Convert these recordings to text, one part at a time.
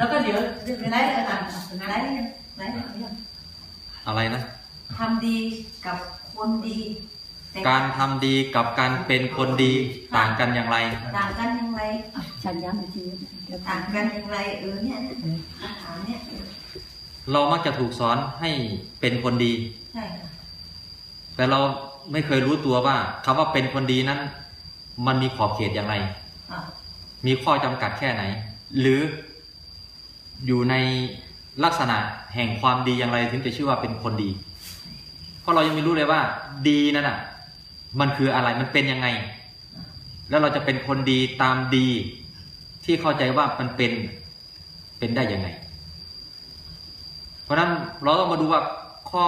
แล้วก็เดี๋ยวไลไล่ฟ์อาอาจาจารรย์ย์นะไลฟ์ไลฟ์ยังอะไรนะทำดีกับคนดีแต่การทำดีกับการเป็นคนดีต่างกันอย่างไร ต่างกันอย่างไรฉันย้ำอีกทีต่างกันอย่างไรเออเนี่ยคำถามเนี่ยเรามักจะถูกสอนให้เป็นคนดี ใช่ค่ะ แต่เราไม่เคยรู้ตัวว่าคำว่าเป็นคนดีนั้น มันมีขอบเขตอย่างไรอะมีข้อจำกัดแค่ไหน หรือ อยู่ในลักษณะแห่งความดีอย่างไรถึงจะชื่อว่าเป็นคนดี เพราะเรายังไม่รู้เลยว่า ดีนั่นอะ มันคืออะไรมันเป็นยังไง แล้วเราจะเป็นคนดีตามดี ที่เข้าใจว่ามันเป็นเป็นได้ยังไง เพราะนั้นเราต้องมาดูว่าข้อ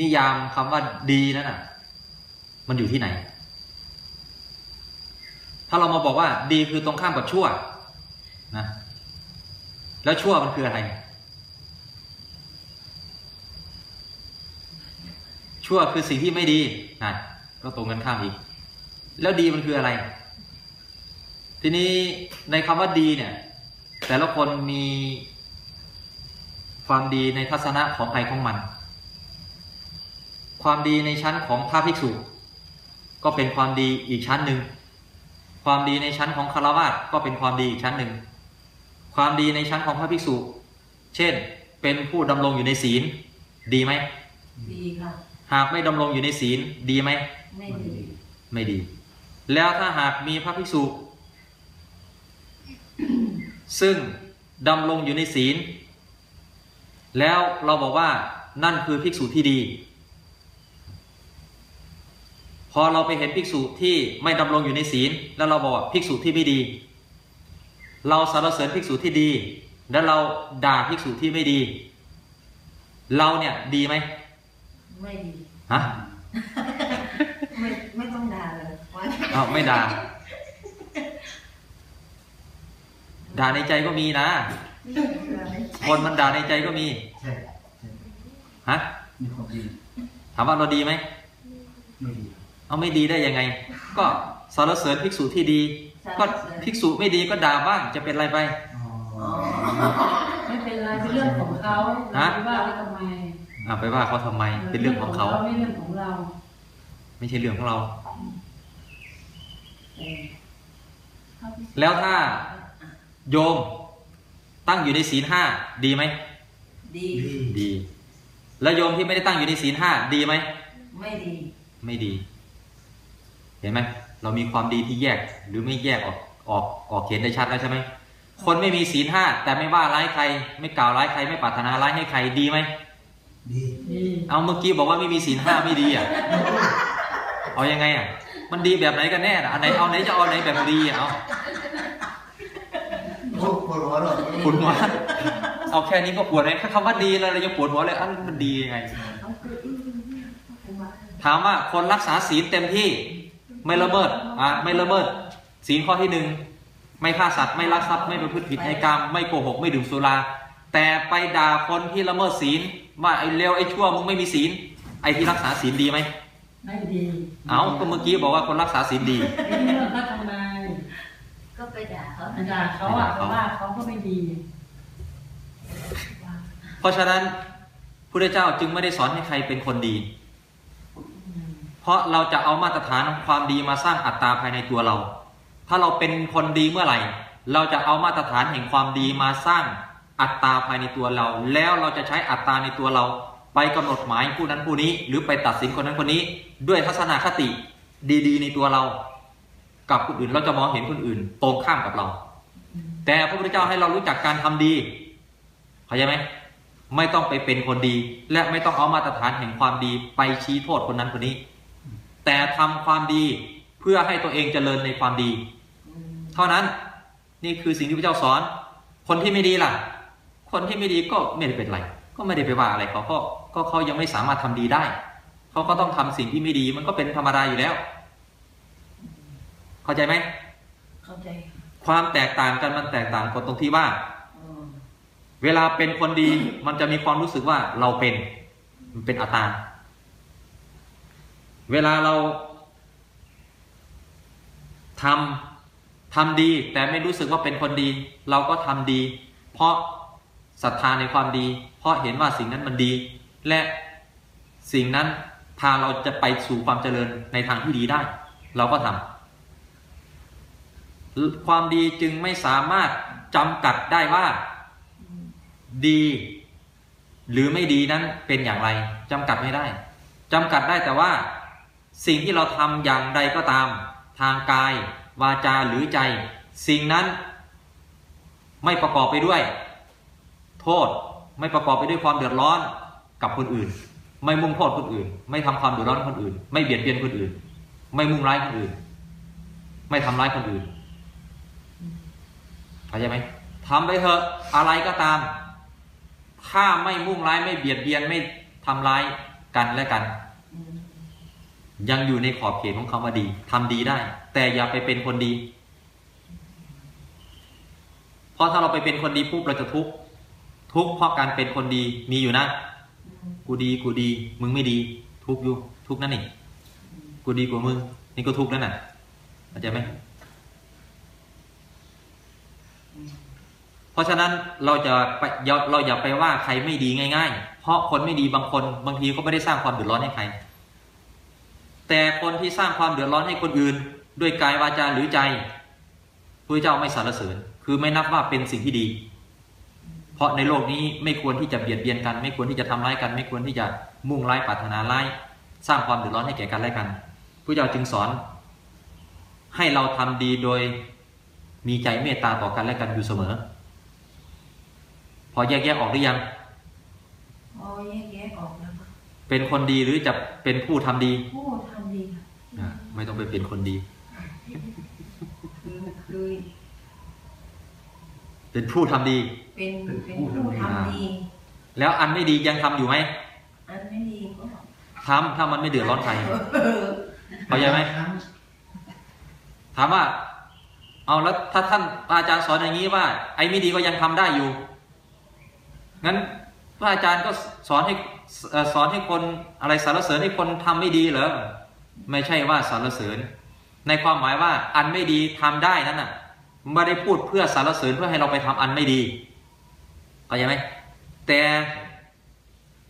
นิยามคำว่าดีนั่นน่ะ มันอยู่ที่ไหน ถ้าเรามาบอกว่า ดีคือตรงข้ามกับชั่ว นะ แล้วชั่วมันคืออะไร ชั่วคือสิ่งที่ไม่ดีนะก็ตรงกันข้ามอีก แล้วดีมันคืออะไร ทีนี้ในคำว่าดีเนี่ย แต่ละคนมีความดีในทัศนะของใครของมัน ความดีในชั้นของพระภิกษุ ก็เป็นความดีอีกชั้นหนึ่ง ความดีในชั้นของคารวะก็เป็นความดีอีกชั้นหนึ่ง ความดีในชั้นของพระภิกษุ เช่น เป็นผู้ดำรงอยู่ในศีล ดีไหมดีค่ะหากไม่ดำรงอยู่ในศีลดีไหมไม่ดีไม่ดี แล้วถ้าหากมีพระภิกษุ ซึ่งดำรงอยู่ในศีล แล้วเราบอกว่านั่นคือภิกษุที่ดี พอเราไปเห็นภิกษุที่ไม่ดำรงอยู่ในศีล แล้วเราบอกว่าภิกษุที่ไม่ดี เราสรรเสริญภิกษุที่ดี แล้วเราด่าภิกษุที่ไม่ดี เราเนี่ยดีไหมไม่ดีฮะไม่ไม่ต้องด่าเลยว่าอ้าวไม่ด่าด่าในใจก็มีนะ คนมันด่าในใจก็มีใช่ใช่ฮะมีความดีถามว่าเราดีไหมไม่ดีเอาไม่ดีได้ยังไง ก็สรรเสริญภิกษุที่ดี ก็ภิกษุไม่ดีก็ด่าบ้างจะเป็นอะไรไปอ๋อไม่เป็นไรเป็นเรื่องของเขาเราไปว่าเขาทำไมอ่าไปว่าเขาทำไม เป็นเรื่องของเขาไม่เรื่องของเรา ไม่ใช่เรื่องของเราเออแล้วถ้าโยมตั้งอยู่ในศีลห้าดีไหมดีดีดี แล้วโยมที่ไม่ได้ตั้งอยู่ในศีลห้าดีไหมไม่ดี ไม่ดี เห็นไหม เรามีความดีที่แยกหรือไม่แยกออกออกออกเขียนได้ชัดแล้วใช่ไหมคนไม่มีศีลห้าแต่ไม่ว่าร้ายใคร ไม่กล่าวร้ายใครไม่ปรารถนาร้ายให้ใครดีไหมดีดีเอาเมื่อกี้บอกว่าไม่มีศีลห้าไม่ดีอะเอายังไงอะมันดีแบบไหนกันแน่น่ะอันไหนเอาไหนจะเอาไหนแบบดีอะเอาโอ้ปวดหัวหรอปวดหัวเอาแค่นี้ก็ปวดเลยแค่คำว่าดีแล้วเราจะปวดหัวเลยอันมันดียังไงถามว่าคนรักษาศีลเต็มที่ ไม่ละเมิดอะไม่ละเมิดศีลข้อที่หนึ่งไม่ฆ่าสัตว์ไม่ลักทรัพย์ไม่ประพฤติผิดในกรรมไม่โกหกไม่ดื่มสุรา แต่ไปด่าคนที่ละเมิดศีลว่าไอ้เลวไอ้ชั่วมึงไม่มีศีลไอ้ที่รักษาศีลดีไหมไม่ดีเอาก็เมื่อกี้บอกว่าคนรักษาศีลดีไม่เรื่องเขาทำไมก็ไปด่าเขาอาจารย์เขาอะเพราะว่าเขาก็ไม่ดี เพราะฉะนั้นพระเจ้าจึงไม่ได้สอนให้ใครเป็นคนดี เพราะเราจะเอามาตรฐานของความดีมาสร้างอัตตาภายในตัวเรา ถ้าเราเป็นคนดีเมื่อไหร่ เราจะเอามาตรฐานแห่งความดีมาสร้างอัตตาภายในตัวเรา แล้วเราจะใช้อัตตาในตัวเรา ไปกำหนดหมายผู้นั้นผู้นี้ หรือไปตัดสินคนนั้นคนนี้ ด้วยทัศนคติดี ๆ ในตัวเรา กับคนอื่นเราจะมองเห็นคนอื่นตรงข้ามกับเรา แต่พระพุทธเจ้าให้เรารู้จักการทำดีเข้าใจไหมไม่ต้องไปเป็นคนดี และไม่ต้องเอามาตรฐานแห่งความดีไปชี้โทษคนนั้นคนนี้ แต่ทำความดีเพื่อให้ตัวเองเจริญในความดี เท่านั้นนี่คือสิ่งที่พระเจ้าสอน คนที่ไม่ดีล่ะ คนที่ไม่ดีก็ไม่ได้เป็นไร ก็ไม่ได้ไปว่าอะไรเขาก็ก็เขายังไม่สามารถทำดีได้เขาก็ต้องทำสิ่งที่ไม่ดีมันก็เป็นธรรมดาอยู่แล้ว เข้าใจไหมเข้าใจ ความแตกต่างกันมันแตกต่างกันตรงที่ว่าอืมเวลาเป็นคนดีมันจะมีความรู้สึกว่าเราเป็นมันเป็นอัตตา เวลาเราทำทำดีแต่ไม่รู้สึกว่าเป็นคนดี เราก็ทำดี เพราะศรัทธาในความดี เพราะเห็นว่าสิ่งนั้นมันดี และสิ่งนั้นพาเราจะไปสู่ความเจริญในทางที่ดีได้ เราก็ทำความดีจึงไม่สามารถจำกัดได้ว่าดี หรือไม่ดีนั้นเป็นอย่างไรจำกัดไม่ได้จำกัดได้แต่ว่า สิ่งที่เราทำอย่างใดก็ตาม ทางกาย วาจาหรือใจ สิ่งนั้นไม่ประกอบไปด้วย โทษไม่ประกอบไปด้วยความเดือดร้อนกับคนอื่น ไม่มุ่งโทษคนอื่น ไม่ทำความเดือดร้อนคนอื่น ไม่เบียดเบียนคนอื่น ไม่มุ่งร้ายคนอื่น ไม่ทำร้ายคนอื่นเข้าใจไหมทำไปเถอะอะไรก็ตาม ถ้าไม่มุ่งร้ายไม่เบียดเบียนไม่ทำร้ายกันและกัน ยังอยู่ในขอบเขตของคำว่าดี ทำดีได้ แต่อย่าไปเป็นคนดี เพราะถ้าเราไปเป็นคนดีปุ๊บเราจะทุกข์ ทุกข์เพราะการเป็นคนดีมีอยู่นะ กูดีกูดี มึงไม่ดี ทุกข์อยู่ ทุกข์นั่นนี่ กูดีกว่ามึง นี่ก็ทุกข์นั่นน่ะเข้าใจไหมเพราะฉะนั้นเราจะไปเราเราอย่าไปว่าใครไม่ดีง่าย ๆ เพราะคนไม่ดีบางคน บางทีก็ไม่ได้สร้างความเดือดร้อนให้ใคร แต่คนที่สร้างความเดือดร้อนให้คนอื่น ด้วยกายวาจาหรือใจพระเจ้าไม่สรรเสริญ คือไม่นับว่าเป็นสิ่งที่ดี เพราะในโลกนี้ไม่ควรที่จะเบียดเบียนกัน ไม่ควรที่จะทำร้ายกัน ไม่ควรที่จะมุ่งร้ายปรารถนาร้ายสร้างความเดือดร้อนให้แก่กันและกันพระเจ้าจึงสอน ให้เราทำดีโดยมีใจเมตตาต่อกันและกันอยู่เสมอ พอแยกแยะออกหรือยังพอแยกแยะออกแล้วค่ะเป็นคนดีหรือจะเป็นผู้ทำดีผู้ทำดีค่ะอะ ไม่ต้องไปเป็นคนดีคือคือเป็นผู้ทำดี เป็นเป็นผู้ทำดี แล้วอันไม่ดียังทำอยู่ไหมอันไม่ดีก็ทำถ้ามันไม่เดือดร้อนใครเออเข้าใจไหมถามว่า เอาแล้วถ้าท่านอาจารย์สอนอย่างนี้ว่า ไอ้ไม่ดีก็ยังทำได้อยู่ งั้นพระอาจารย์ก็สอนให้เอ่อสอนให้คนอะไรสรรเสริญให้คนทำไม่ดีเหรอ ไม่ใช่ว่าสรรเสริญ ในความหมายว่าอันไม่ดีทำได้นั่นน่ะไม่ได้พูดเพื่อสรรเสริญเพื่อให้เราไปทำอันไม่ดีเข้าใจไหมแต่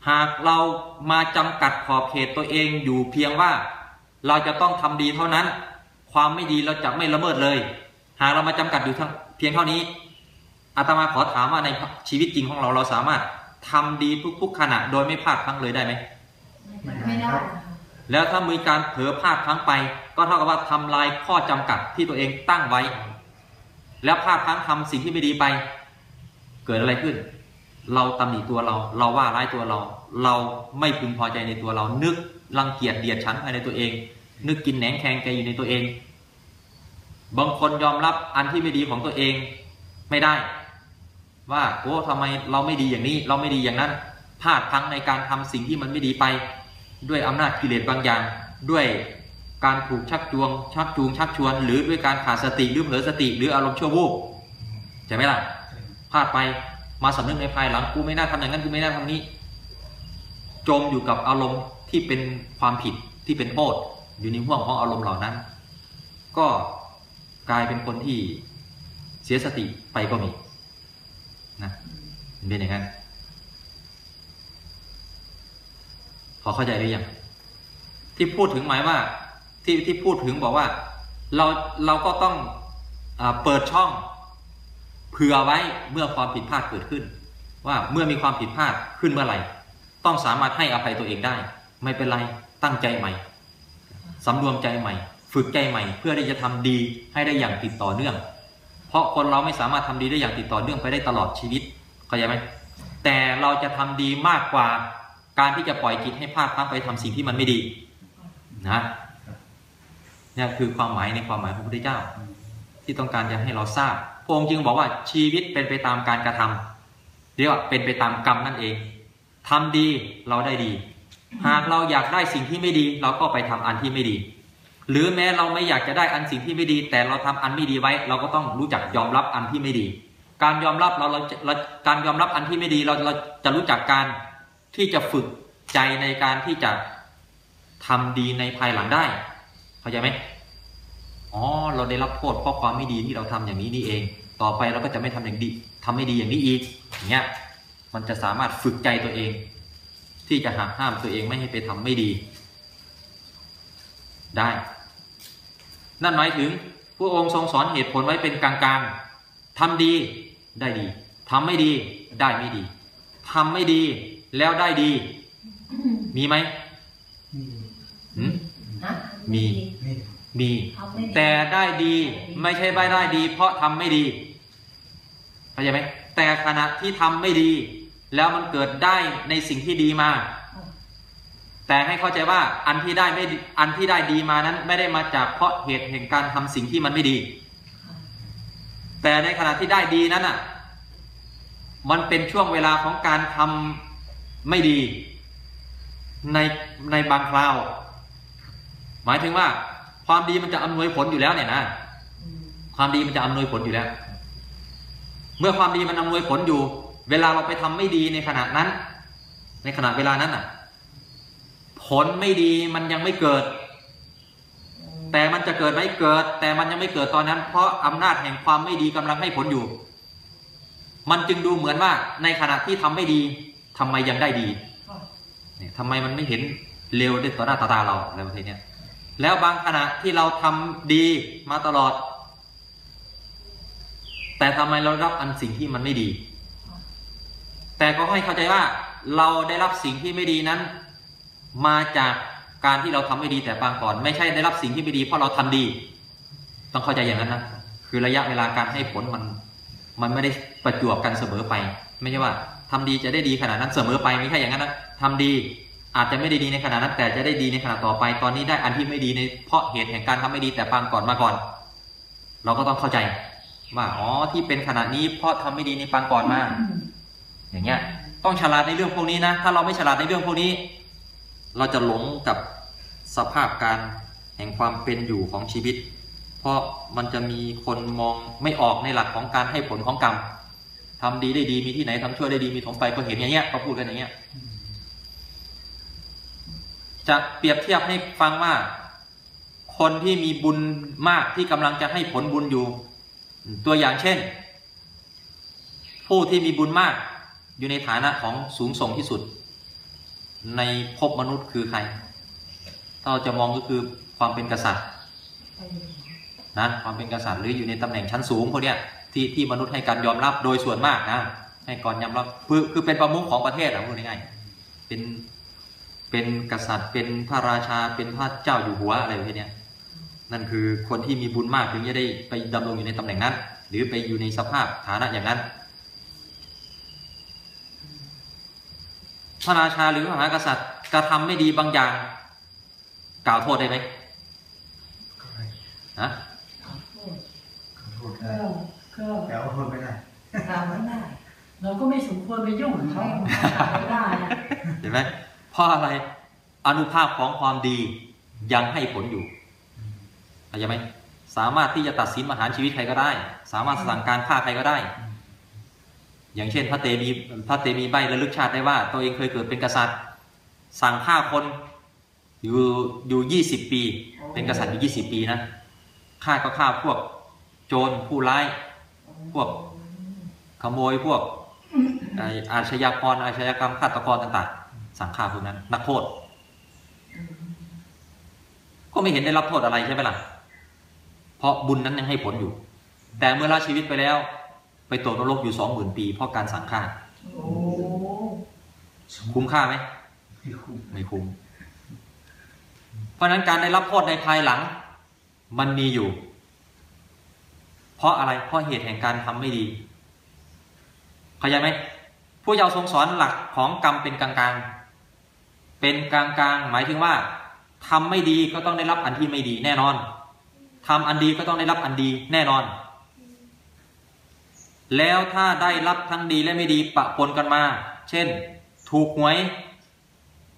หากเรามาจำกัดขอบเขตตัวเองอยู่เพียงว่าเราจะต้องทำดีเท่านั้น ความไม่ดีเราจะไม่ละเมิดเลย หากเรามาจำกัดอยู่เพียงเท่านี้อาตมาขอถามว่าในชีวิตจริงของเราเราสามารถทำดีทุกๆขณะโดยไม่พลาดพลั้งเลยได้ไหมไม่ได้ แล้วถ้ามีการเผลอพลาดพลั้งไป ก็เท่ากับว่าทำลายข้อจำกัดที่ตัวเองตั้งไว้ แล้วพลาดพลั้งทำสิ่งที่ไม่ดีไป เกิดอะไรขึ้น เราตำหนิตัวเรา เราว่าร้ายตัวเรา เราไม่พึงพอใจในตัวเรา นึกรังเกียจเดียดฉันภายในตัวเอง นึกกินแหนงแคงใจอยู่ในตัวเอง บางคนยอมรับอันที่ไม่ดีของตัวเองไม่ได้ ว่าโอ้ทำไมเราไม่ดีอย่างนี้ เราไม่ดีอย่างนั้นพลาดพลั้งในการทำสิ่งที่มันไม่ดีไป ด้วยอำนาจกิเลสบางอย่าง ด้วยการถูกชักจูงชักจูงชักชวน หรือด้วยการขาดสติหรือเผลอสติหรืออารมณ์ชั่ววูบใช่ไหมล่ะพลาดไปมาสำนึกในภายหลังกูไม่น่าทำอย่างนั้นกูไม่น่าทำนี้ จมอยู่กับอารมณ์ที่เป็นความผิดที่เป็นโทษอยู่ในห่วงของอารมณ์เหล่านั้น ก็กลายเป็นคนที่เสียสติไปก็มีนะเป็นอย่างนั้น พอเข้าใจหรือยังที่พูดถึงหมายว่าที่ที่พูดถึงบอกว่า เราเราก็ต้องอเปิดช่องเผื่อไว้เมื่อความผิดพลาดเกิดขึ้น ว่าเมื่อมีความผิดพลาดขึ้นเมื่อไหร่ ต้องสามารถให้อภัยตัวเองได้ ไม่เป็นไรตั้งใจใหม่สำรวมใจใหม่ ฝึกใจใหม่ เพื่อที่จะทำดีให้ได้อย่างติดต่อเนื่อง เพราะคนเราไม่สามารถทำดีได้อย่างติดต่อเนื่องไปได้ตลอดชีวิตเข้าใจไหมแต่เราจะทำดีมากกว่า การที่จะปล่อยจิตให้พลาดพลั้งไปทำสิ่งที่มันไม่ดีนะเนี่ยคือความหมายในความหมายของพระพุทธเจ้า ที่ต้องการจะให้เราทราบพระองค์จึงบอกว่าชีวิตเป็นไปตามการกระทำเรียกว่าเป็นไปตามกรรมนั่นเองทำดีเราได้ดี หากเราอยากได้สิ่งที่ไม่ดี เราก็ไปทำอันที่ไม่ดี หรือแม้เราไม่อยากจะได้อันสิ่งที่ไม่ดี แต่เราทำอันไม่ดีไว้ เราก็ต้องรู้จักยอมรับอันที่ไม่ดี การยอมรับเราเราการยอมรับอันที่ไม่ดีเราเราจะรู้จักการ ที่จะฝึกใจในการที่จะทำดีในภายหลังได้ เข้าใจไหมอ๋อ เราได้รับโทษเพราะความไม่ดีที่เราทำอย่างนี้นี่เอง ต่อไปเราก็จะไม่ทำอย่างดีทำไม่ดีอย่างนี้อีก อย่างเงี้ย มันจะสามารถฝึกใจตัวเอง ที่จะหักห้ามตัวเองไม่ให้ไปทำไม่ดี ได้ นั่นหมายถึงพระองค์ทรงสอนเหตุผลไว้เป็นกลางๆทำดีได้ดีทำไม่ดีได้ไม่ดีทำไม่ดี แล้วได้ดี มีไหมมีหืมฮะมีมีมีทำไม่ดีแต่ได้ดี ไม่ใช่ไม่ได้ดี เพราะทำไม่ดีเข้าใจไหมแต่ขณะที่ทำไม่ดี แล้วมันเกิดได้ในสิ่งที่ดีมา แต่ให้เข้าใจว่าอันที่ได้ไม่ดีอันที่ได้ดีมานั้นไม่ได้มาจากเพราะเหตุแห่งการทำสิ่งที่มันไม่ดี แต่ในขณะที่ได้ดีนั้นอะ มันเป็นช่วงเวลาของการทำ ไม่ดี ในในบางคราว หมายถึงว่า ความดีมันจะอำนวยผลอยู่แล้วเนี่ยนะความดีมันจะอำนวยผลอยู่แล้ว เมื่อความดีมันอำนวยผลอยู่ เวลาเราไปทำไม่ดีในขณะนั้น ในขณะเวลานั้นอะ ผลไม่ดีมันยังไม่เกิด แต่มันจะเกิดไหมเกิด แต่มันยังไม่เกิดตอนนั้น เพราะอำนาจแห่งความไม่ดีกำลังให้ผลอยู่ มันจึงดูเหมือนว่าในขณะที่ทำไม่ดี ทำไมยังได้ดีเนี่ยทำไมมันไม่เห็นเร็วด้ต่อหน้าต่อตาเราอะไรประเภทเนี้ยแล้วบางขณะที่เราทำดีมาตลอด แต่ทำไมเรารับอันสิ่งที่มันไม่ดี แต่ก็ให้เข้าใจว่าเราได้รับสิ่งที่ไม่ดีนั้น มาจากการที่เราทำไม่ดีแต่ปางก่อน ไม่ใช่ได้รับสิ่งที่ไม่ดีเพราะเราทำดี ต้องเข้าใจอย่างนั้นนะคือระยะเวลาการให้ผลมัน มันไม่ได้ประจวบกันเสมอไป ไม่ใช่ว่า ทำดีจะได้ดีขนาดนั้นเสมอไปไม่ใช่อย่างนั้นนะทำดีอาจจะไม่ได้ดีในขณะนั้น แต่จะได้ดีในขณะต่อไป ตอนนี้ได้อันที่ไม่ดีในเพราะเหตุแห่งการทำไม่ดีแต่ปางก่อนมาก่อน เราก็ต้องเข้าใจว่าอ๋อที่เป็นขนาดนี้เพราะทำไม่ดีในปางก่อนมา อย่างเงี้ย ต้องฉลาดในเรื่องพวกนี้นะ ถ้าเราไม่ฉลาดในเรื่องพวกนี้ เราจะหลงกับสภาพการแห่งความเป็นอยู่ของชีวิต เพราะมันจะมีคนมองไม่ออกในหลักของการให้ผลของกรรม ทำดีได้ดีมีที่ไหนทำชั่วได้ดีมีถมไปก็เห็นอย่างเงี้ยก็พูดกันอย่างเงี้ยจะเปรียบเทียบให้ฟังว่า คนที่มีบุญมากที่กำลังจะให้ผลบุญอยู่ ตัวอย่างเช่น ผู้ที่มีบุญมาก อยู่ในฐานะของสูงส่งที่สุด ในภพมนุษย์คือใครถ้าเราจะมองก็คือความเป็นกษัตริย์นะความเป็นกษัตริย์หรืออยู่ในตำแหน่งชั้นสูงพวกเนี้ย ที่ที่มนุษย์ให้การยอมรับโดยส่วนมากนะให้ก่อนยอมรับคือคือเป็นประมุขของประเทศอะพูดง่ายๆเป็นเป็นกษัตริย์ เป็นพระราชาเป็นพระเจ้าอยู่หัวอะไรพวกเนี้ยนั่นคือคนที่มีบุญมากถึงจะได้ไปดำรงอยู่ในตำแหน่งนั้น หรือไปอยู่ในสภาพฐานะอย่างนั้น พระราชาหรือพระมหากษัตริย์กระทำไม่ดีบางอย่าง กล่าวโทษได้ไหมก็ได้นะขอโทษก็ได้ ก็แต่เอาโทษไม่ได้ทำไม่ได้ เราก็ไม่สมควรไปยุ่งกับเขาไม่ได้นะเห็นไหมเพราะอะไรอนุภาพของความดียังให้ผลอยู่เข้าใจไหมสามารถที่จะตัดสินประหารชีวิตใครก็ได้ สามารถสั่งการฆ่าใครก็ได้ อย่างเช่น พระเตมีพระเตมีใบระลึกชาติได้ว่า ตัวเองเคยเกิดเป็นกษัตริย์ สั่งฆ่าคนอยู่อยู่ยี่สิบปี เป็นกษัตริย์อยู่ยี่สิบปีนะฆ่าก็ฆ่าพวกโจรผู้ร้าย พวกขโมยพวกอาชญากรอาชญากรรมฆาตกรต่าง ๆ สังฆาพวกนั้น นักโทษ ก็ไม่เห็นได้รับโทษอะไรใช่ไหมล่ะ เพราะบุญนั้นยังให้ผลอยู่ แต่เมื่อละชีวิตไปแล้ว ไปตกนรกอยู่สองหมื่นปี เพราะการสังฆาคุ้มค่าไหมไม่คุ้ม เพราะนั้นการได้รับโทษในภายหลัง มันมีอยู่ ราะอะไรเพราะเหตุแห่งการทำไม่ดีเข้าใจไหมผู้เยาว์ทรงสอนหลักของกรรมเป็นกลางๆ เป็นกลางๆ หมายถึงว่าทำไม่ดีก็ต้องได้รับอันที่ไม่ดีแน่นอนทำอันดีก็ต้องได้รับอันดีแน่นอน แล้วถ้าได้รับทั้งดีและไม่ดีปะปนกันมา เช่น ถูกหวย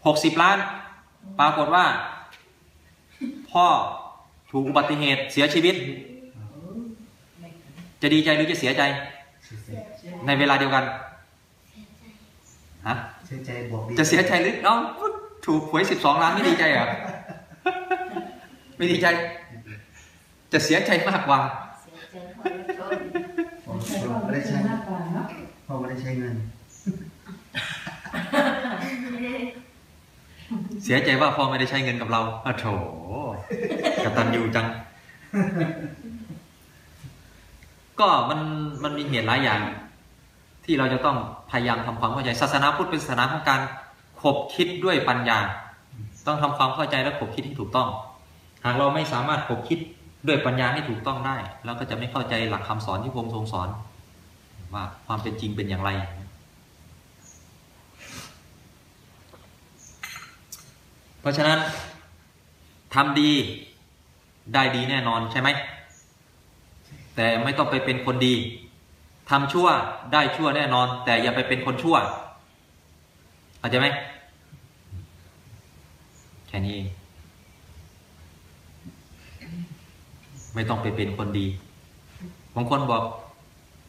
หกสิบล้าน ปรากฏว่า พ่อถูกอุบัติเหตุเสียชีวิต จะดีใจหรือจะเสียใจเสียใจ ในเวลาเดียวกันฮะเสียใจบอกดีจะเสียใจหรือน้องถูกหวยสิบสองล้านไม่ดีใจเหรอไม่ดีใจ จะเสียใจมากกว่าเสียใจเพราะไม่ชนบอกใช้ความรู้สึกมากกว่าเนาะพ่อไม่ได้ใช้เงิน เสียใจว่าพ่อไม่ได้ใช้เงินกับเราอ้าวโถกตันยูจัง ก็มันมันมีเหตุหลายอย่าง ที่เราจะต้องพยายามทำความเข้าใจศาสนาพุทธเป็นศาสนาของการขบคิดด้วยปัญญา ต้องทำความเข้าใจและขบคิดให้ถูกต้อง หากเราไม่สามารถขบคิดด้วยปัญญาให้ถูกต้องได้เราก็จะไม่เข้าใจหลักคำสอนที่พระองค์ทรงสอน ว่าความเป็นจริงเป็นอย่างไร เพราะฉะนั้นทำดีได้ดีแน่นอนใช่ไหม แต่ไม่ต้องไปเป็นคนดีทำชั่วได้ชั่วแน่นอน แต่อย่าไปเป็นคนชั่วเข้าใจไหมแค่นี้เองไม่ต้องไปเป็นคนดีบางคนบอก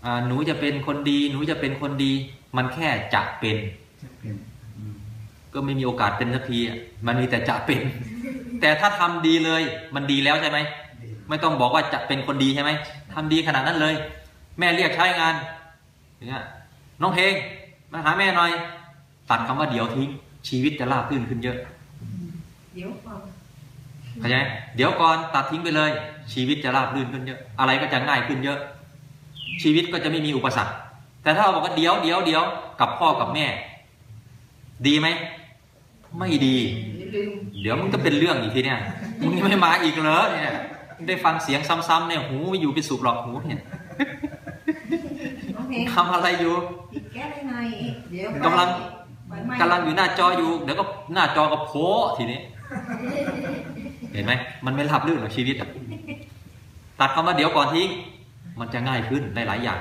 อหนูจะเป็นคนดี หนูจะเป็นคนดี มันแค่จะเป็นปนก็ไม่มีโอกาสเป็นสักทีมันมีแต่จะเป็น แต่ถ้าทำดีเลย มันดีแล้วใช่ไหม ไม่ต้องบอกว่าจะเป็นคนดีใช่ไหมทำดีขนาดนั้นเลย แม่เรียกใช้งานอย่างเงี้ยน้องเพลงมาหาแม่หน่อย ตัดคำว่าเดี๋ยวทิ้ง ชีวิตจะราบรื่นขึ้นเยอะ เดี๋ยวก่อนเข้าใจไหมเดี๋ยวก่อนตัดทิ้งไปเลย ชีวิตจะราบรื่นขึ้นเยอะ อะไรก็จะง่ายขึ้นเยอะ ชีวิตก็จะไม่มีอุปสรรค แต่ถ้าเราบอกว่าเดี๋ยวเดี๋ยวเดี๋ยวกับพ่อกับแม่ ดีไหมไม่ดีลืมเดี๋ยวมันก็เป็นเรื่องอีกทีเนี่ยมึงยังไม่มาอีกเหรอเนี่ย ได้ฟังเสียงซ้ำๆเนี่ยหูไม่อยู่เป็นสุขหรอกหูเนี่ยน้องเพลงทำอะไรอยู่ติดแก้ได้ไงเดี๋ยวกำลังไฟไหม้กำลังอยู่หน้าจออยู่ เดี๋ยวก็หน้าจอก็โผล่ทีนี้ เห็นไหมมันไม่รับลื่นหรอกชีวิตอะตัดคำว่าเดี๋ยวก่อนทิ้งมันจะง่ายขึ้นได้หลายอย่าง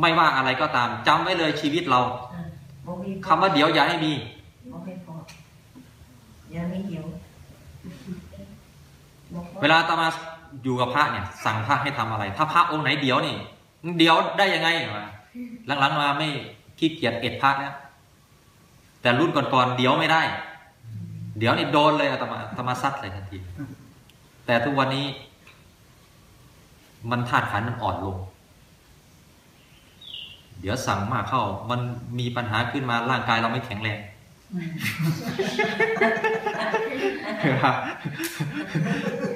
ไม่ว่าอะไรก็ตามจำไว้เลยชีวิตเราอะบอกมีคำว่าเดี๋ยวอย่าให้มีบอกให้พออย่าไม่เดี๋ยวบอกเวลาอาตมา อยู่กับพระเนี่ย สั่งพระให้ทำอะไร ถ้าพระองค์ไหนเดี๋ยวนี่ เดี๋ยวได้ยังไงวะหลังๆมาไม่ขี้เกียจเอ็ดพระแล้วแต่รุ่นก่อนๆเดี๋ยวไม่ได้ เดี๋ยวนี่โดนเลยอาตมาอาตมาซัดเลยทันที แต่ทุกวันนี้ มันธาตุขันมันอ่อนลง เดี๋ยวสั่งมากเข้า มันมีปัญหาขึ้นมาร่างกายเราไม่แข็งแรง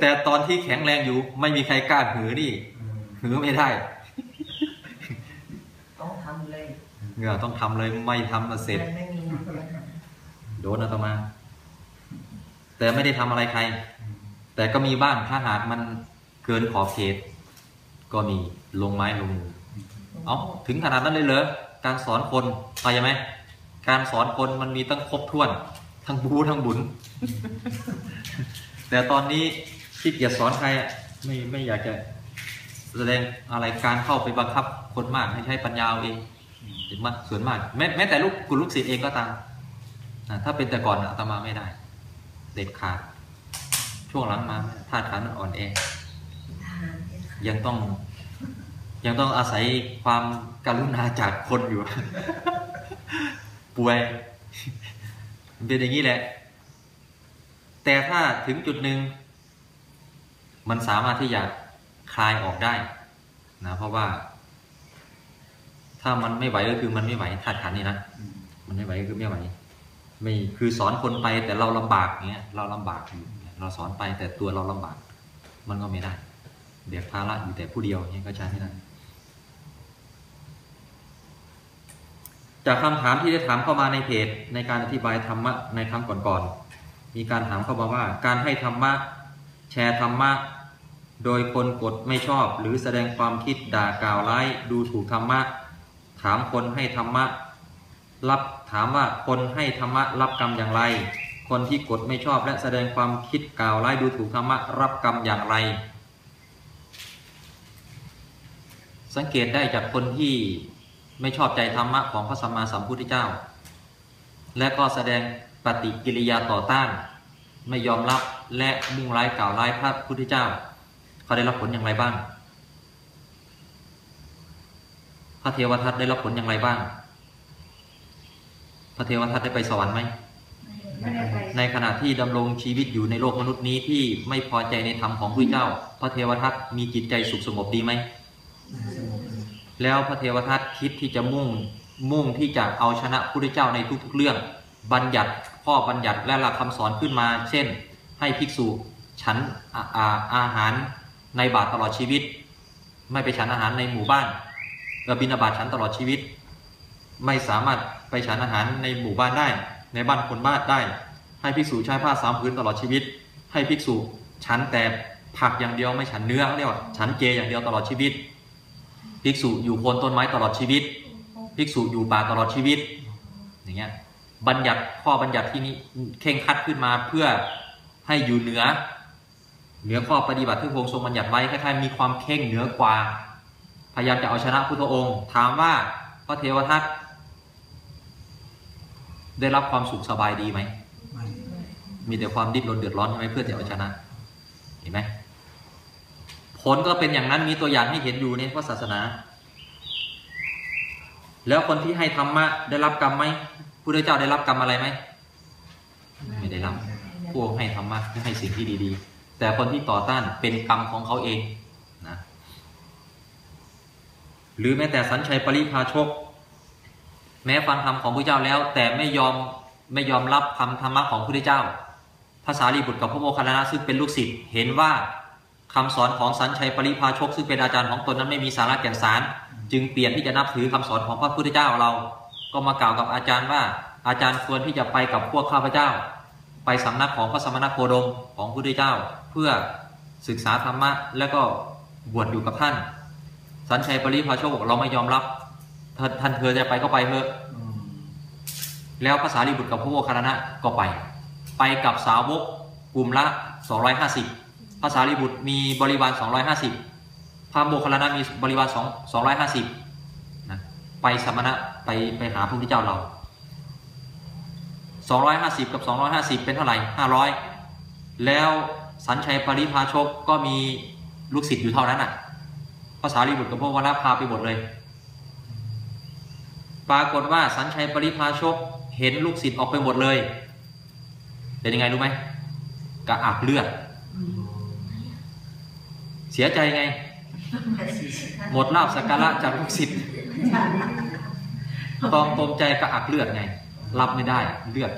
แต่ตอนที่แข็งแรงอยู่ ไม่มีใครกล้าหือนี่อืมหือไม่ได้ ต้องทำเลยเหงื่อต้องทำเลยไม่ทำมาเสร็จไม่มีโดนอาตมา แต่ไม่ได้ทำอะไรใคร แต่ก็มีบ้างถ้าหากมันเกินขอบเขต ก็มีลงไม้ลงมือเอาถึงขนาดนั้นเลยเหรอการสอนคนเข้าใจไหม การสอนคนมันมีตั้งครบถ้วน ทั้งบูทั้งบุญ แต่ตอนนี้ขี้เกียจสอนใครอะไม่ไม่อยากจะแสดงอะไรการเข้าไปบังคับคนมากให้ใช้ปัญญาเอาเองเห็นไหมส่วนมากแม้แม้แต่ลูกกุลูกศิษย์เองก็ตามถ้าเป็นแต่ก่อนอาตมาไม่ได้ เด็ดขาด ช่วงหลังมาธาตุขันมันอ่อนแอยังต้อง ยังต้องอาศัยความการุณาจากคนอยู่ ป่วยนเป็นอย่างนี้แหละ แต่ถ้าถึงจุดหนึ่งมันสามารถที่จะคลายออกได้นะเพราะว่า ถ้ามันไม่ไหวก็คือมันไม่ไหวธาตุขันนี่นะมันไม่ไหวก็คือไม่ไหวไม่คือสอนคนไปแต่เราลำบากเงี้ยเราลำบากอยู่เราสอนไปแต่ตัวเราลำบาก มันก็ไม่ได้เบียกภาระอยู่แต่ผู้เดียวเงี้ยก็ใช้ไม่ได้ จากคำถามที่ได้ถามเข้ามาในเพจในการอธิบายธรรมะในครั้งก่อนๆมีการถามเข้ามาว่า การให้ธรรมะแชร์ธรรมะโดยคนกดไม่ชอบ หรือแสดงความคิดด่ากล่าวร้ายดูถูกธรรมะ ถามคนให้ธรรมะ รับถามว่าคนให้ธรรมะรับกรรมอย่างไร คนที่กดไม่ชอบและแสดงความคิดกล่าวร้ายดูถูกธรรมะรับกรรมอย่างไร สังเกตได้จากคนที่ ไม่ชอบใจธรรมะของพระสัมมาสัมพุทธเจ้า และก็แสดงปฏิกิริยาต่อต้าน ไม่ยอมรับและมุ่งร้ายกล่าวร้ายพระพุทธเจ้า เขาได้รับผลอย่างไรบ้าง พระเทวทัตได้รับผลอย่างไรบ้าง พระเทวทัตได้ไปสวรรค์ไหมไม่ได้ไปในขณะที่ดำรงชีวิตอยู่ในโลกมนุษย์นี้ที่ไม่พอใจในธรรมของพระเจ้า พระเทวทัตมีจิตใจสุขสงบดีไหมสงบเลย แล้วพระเทวทัตคิดที่จะมุ่งมุ่งที่จะเอาชนะพระพุทธเจ้าในทุกๆเรื่อง บัญญัติข้อบัญญัติและหลักคำสอนขึ้นมา เช่น ให้ภิกษุฉันอาอาอาหารในบาทตลอดชีวิต ไม่ไปฉันอาหารในหมู่บ้านบินาบาตฉันตลอดชีวิต ไม่สามารถไปฉันอาหารในหมู่บ้านได้ ในบ้านคนบ้านได้ ให้ภิกษุใช้ผ้าสามพื้นตลอดชีวิต ให้ภิกษุฉันแต่ผักอย่างเดียวไม่ฉันเนื้อเขาเรียกว่าฉันเจอย่างเดียวตลอดชีวิต ภิกษุอยู่โคนต้นไม้ตลอดชีวิต ภิกษุอยู่ป่าตลอดชีวิต อย่างเงี้ยบัญญัติข้อบัญญัติที่นี้เข่งครัดขึ้นมาเพื่อให้อยู่เหนือ เหนือข้อปฏิบัติที่พระองค์ทรงบัญญัติไว้คล้ายๆมีความเข่งเหนือกว่า พยายามจะเอาชนะพุทธองค์ ถามว่าพระเทวทัตได้รับความสุขสบายดีไหมไม่มีแต่ความดิ้นรนเดือดร้อนใช่ไหมเพื่อจะเอาชนะ เห็นไหม ผลก็เป็นอย่างนั้นมีตัวอย่างให้เห็นอยู่ในพระศาสนา แล้วคนที่ให้ธรรมะได้รับกรรมไหมพระเจ้าได้รับกรรมอะไรไหมไม่ได้รับพวกให้ธรรมะให้สิ่งที่ดี ๆ แต่คนที่ต่อต้านเป็นกรรมของเขาเองนะหรือแม้แต่สัญชัยปริพาชก แม้ฟังธรรมของพระเจ้าแล้ว แต่ไม่ยอมไม่ยอมรับคำธรรมะของพระพุทธเจ้าภาษาลีบุตรกับพระโมคคัลลานะซึ่งเป็นลูกศิษย์เห็นว่า คำสอนของสัญชัยปริพาชกซึ่งเป็นอาจารย์ของตนนั้นไม่มีสาระแก่นสาร จึงเปลี่ยนที่จะนับถือคำสอนของพระพุทธเจ้าเรา ก็มากล่าวกับอาจารย์ว่าอาจารย์ควรที่จะไปกับพวกข้าพเจ้า ไปสำนักของพระสมณโคดมของพระพุทธเจ้า เพื่อศึกษาธรรมะแล้วก็บวชอยู่กับท่าน สัญชัยปริพาชกเราไม่ยอมรับท่านเธอจะไปก็ไปเถอะแล้วภาษาลีบุตรกับพระโมคคัลลานะก็ไป ไปกับสาวกกลุ่มละ 250 ภาษาลีบุตรมีบริวาร 250 พระโมคคัลลานะมีบริวาร2 250นะไปสมณะไปไปหาพระพุทธเจ้าเรา 250 กับ 250 เป็นเท่าไหร่ 500 แล้วสัญชัยปริพาชกก็มีลูกศิษย์อยู่เท่านั้นอะภาษาลีบุตรกับพระวรพาไปหมดเลย ปรากฏว่าสัญชัยปริพาชกเห็นลูกศิษย์ออกไปหมดเลย เป็นยังไงรู้ไหมกระอักเลือด สียใจไง หมดลาบสักการะจากลูกศิษย์ตองตมใจกระอักเลือดไง รับไม่ได้เลือด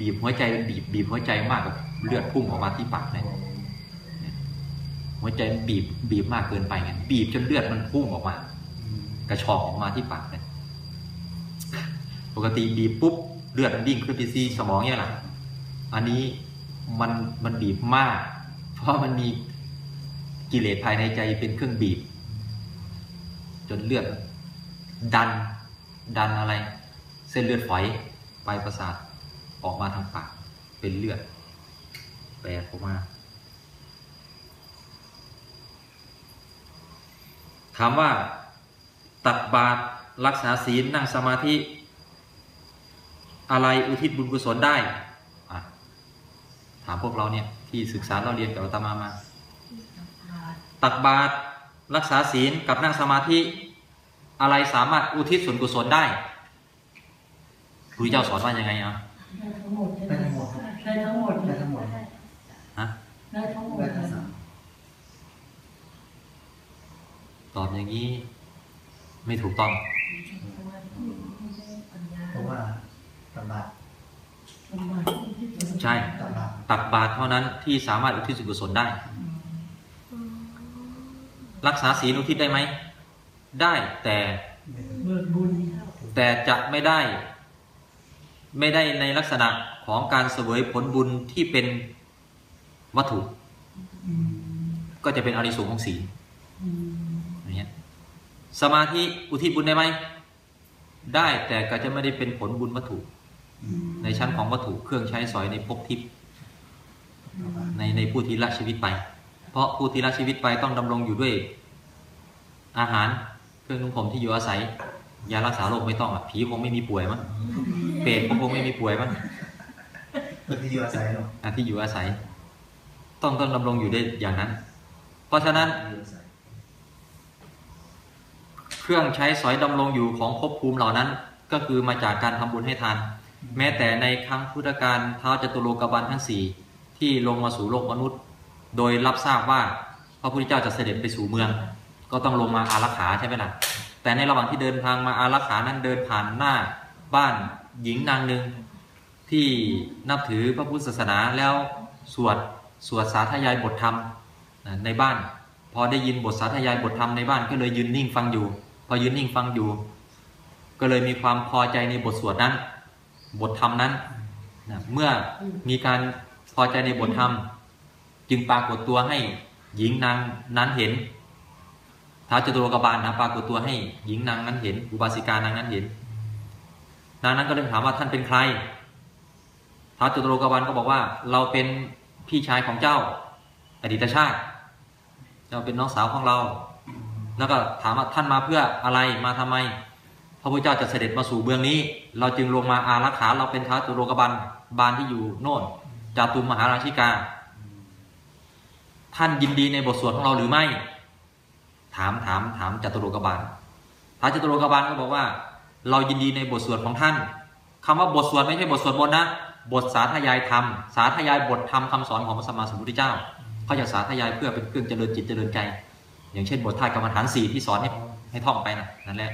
บีบหัวใจบีบบีบหัวใจมากกับเลือดพุ่งออกมาที่ปากเลยหัวใจมันบีบบีบมากเกินไปไงบีบจนเลือดมันพุ่งออกมาอืมกระชอกออกมาที่ปากเลยปกติบีบปุ๊บเลือดมันวิ่งขึ้นไปที่สมองเนี่ยแหละอันนี้มันมันบีบมาก เพราะมันมี กิเลสภายในใจเป็นเครื่องบีบ จนเลือดดันดันอะไร เส้นเลือดฝอยปลายประสาทออกมาทางปากเป็นเลือดแตกออกมาถามว่าตักบาตรรักษาศีลนั่งสมาธิ อะไรอุทิศบุญกุศลได้ ถามพวกเราเนี่ย ที่ศึกษาเราเรียนกับอาตมามา ตักบาตรรักษาศีลกับนั่งสมาธิ อะไรสามารถอุทิศส่วนกุศลได้พระพุทธเจ้าสอนว่ายังไงอะได้ทั้งหมดได้ทั้งหมดได้ทั้งหมดได้ทั้งหมดฮะได้ทั้งหมดได้ทั้งสามตอบอย่างนี้ไม่ถูกต้องเพราะว่าตลาดใช่ตลาดตักบาตรเท่านั้นที่สามารถอุทิศส่วนกุศลได้ รักษาศีลอุทิศได้ไหม ได้แต่แต่จะไม่ได้ ไม่ได้ในลักษณะของการเสวยผลบุญที่เป็นวัตถุ ก็จะเป็นอานิสงของศีลอย่างเงี้ยสมาธิอุทิศบุญได้ไหม ได้แต่ก็จะไม่ได้เป็นผลบุญวัตถุ ในชั้นของวัตถุเครื่องใช้สอยในภพทิพย์ในในผู้ที่ละชีวิตไป ราะผู้ที่ละชีวิตไปต้องดำรงอยู่ด้วย อาหารเครื่องนุ่งห่มที่อยู่อาศัยยารักษาโรคไม่ต้องอะผีคงไม่มีป่วยมั้งเปรตก็คงไม่มีป่วยมั้งเพื่อที่อยู่อาศัยเนาะอะที่อยู่อาศัย ต้องต้องดำรงอยู่ได้อย่างนั้น เพราะฉะนั้นอยู่อาศัยเครื่องใช้สอยดำรงอยู่ของภพภูมิเหล่านั้น ก็คือมาจากการทำบุญให้ทาน แม้แต่ในครั้งพุทธกาลเท้าวจตุโลกบาลทั้งสี่ที่ลงมาสู่โลกมนุษย์ โดยรับทราบว่าพระพุทธเจ้าจะเสด็จไปสู่เมือง ก็ต้องลงมาอารักขาใช่ไหมล่ะ แต่ในระหว่างที่เดินทางมาอารักขานั้นเดินผ่านหน้าบ้านหญิงนางหนึ่งที่นับถือพระพุทธศาสนาแล้วสวดสวดสาธยายบทธรรมในบ้าน พอได้ยินบทสาธยายบทธรรมในบ้านก็เลยยืนนิ่งฟังอยู่ พอยืนนิ่งฟังอยู่ ก็เลยมีความพอใจในบทสวดนั้น บทธรรมนั้นนะเมื่อมีการพอใจในบทธรรม จึงปรากฏตัวให้หญิงนางนั้นเห็นท้าวจตุโลกบาลนะปรากฏตัวให้หญิงนางนั้นเห็น อุบาสิกานางนั้นเห็น นางนั้นก็เลยถามว่าท่านเป็นใครท้าวจตุโลกบาลก็บอกว่า เราเป็นพี่ชายของเจ้า อดีตชาติ เจ้าเป็นน้องสาวของเรา แล้วก็ถามว่าท่านมาเพื่ออะไรมาทำไม พระพุทธเจ้าจะเสด็จมาสู่เมืองนี้ เราจึงลงมาอารักขาเราเป็นท้าวจตุโลกบาลบาลที่อยู่โน่นจาตุมมหาราชิกา ท่านยินดีในบทสวดของเราหรือไม่ ถามถามถามจตุโลกบาลท้าจตุโลกบาลก็บอกว่า เรายินดีในบทสวดของท่านคำว่าบทสวดไม่ใช่บทสวดมนต์นะ บทสาธยายธรรม สาธยายบทธรรมคำสอนของพระสัมมาสัมพุทธเจ้าเขาจะสาธยายเพื่อเป็นเครื่องเจริญจิตเจริญใจ อย่างเช่น บทท่ายกรรมฐานสี่ที่สอนให้ให้ท่องไปนะนั่นแหละ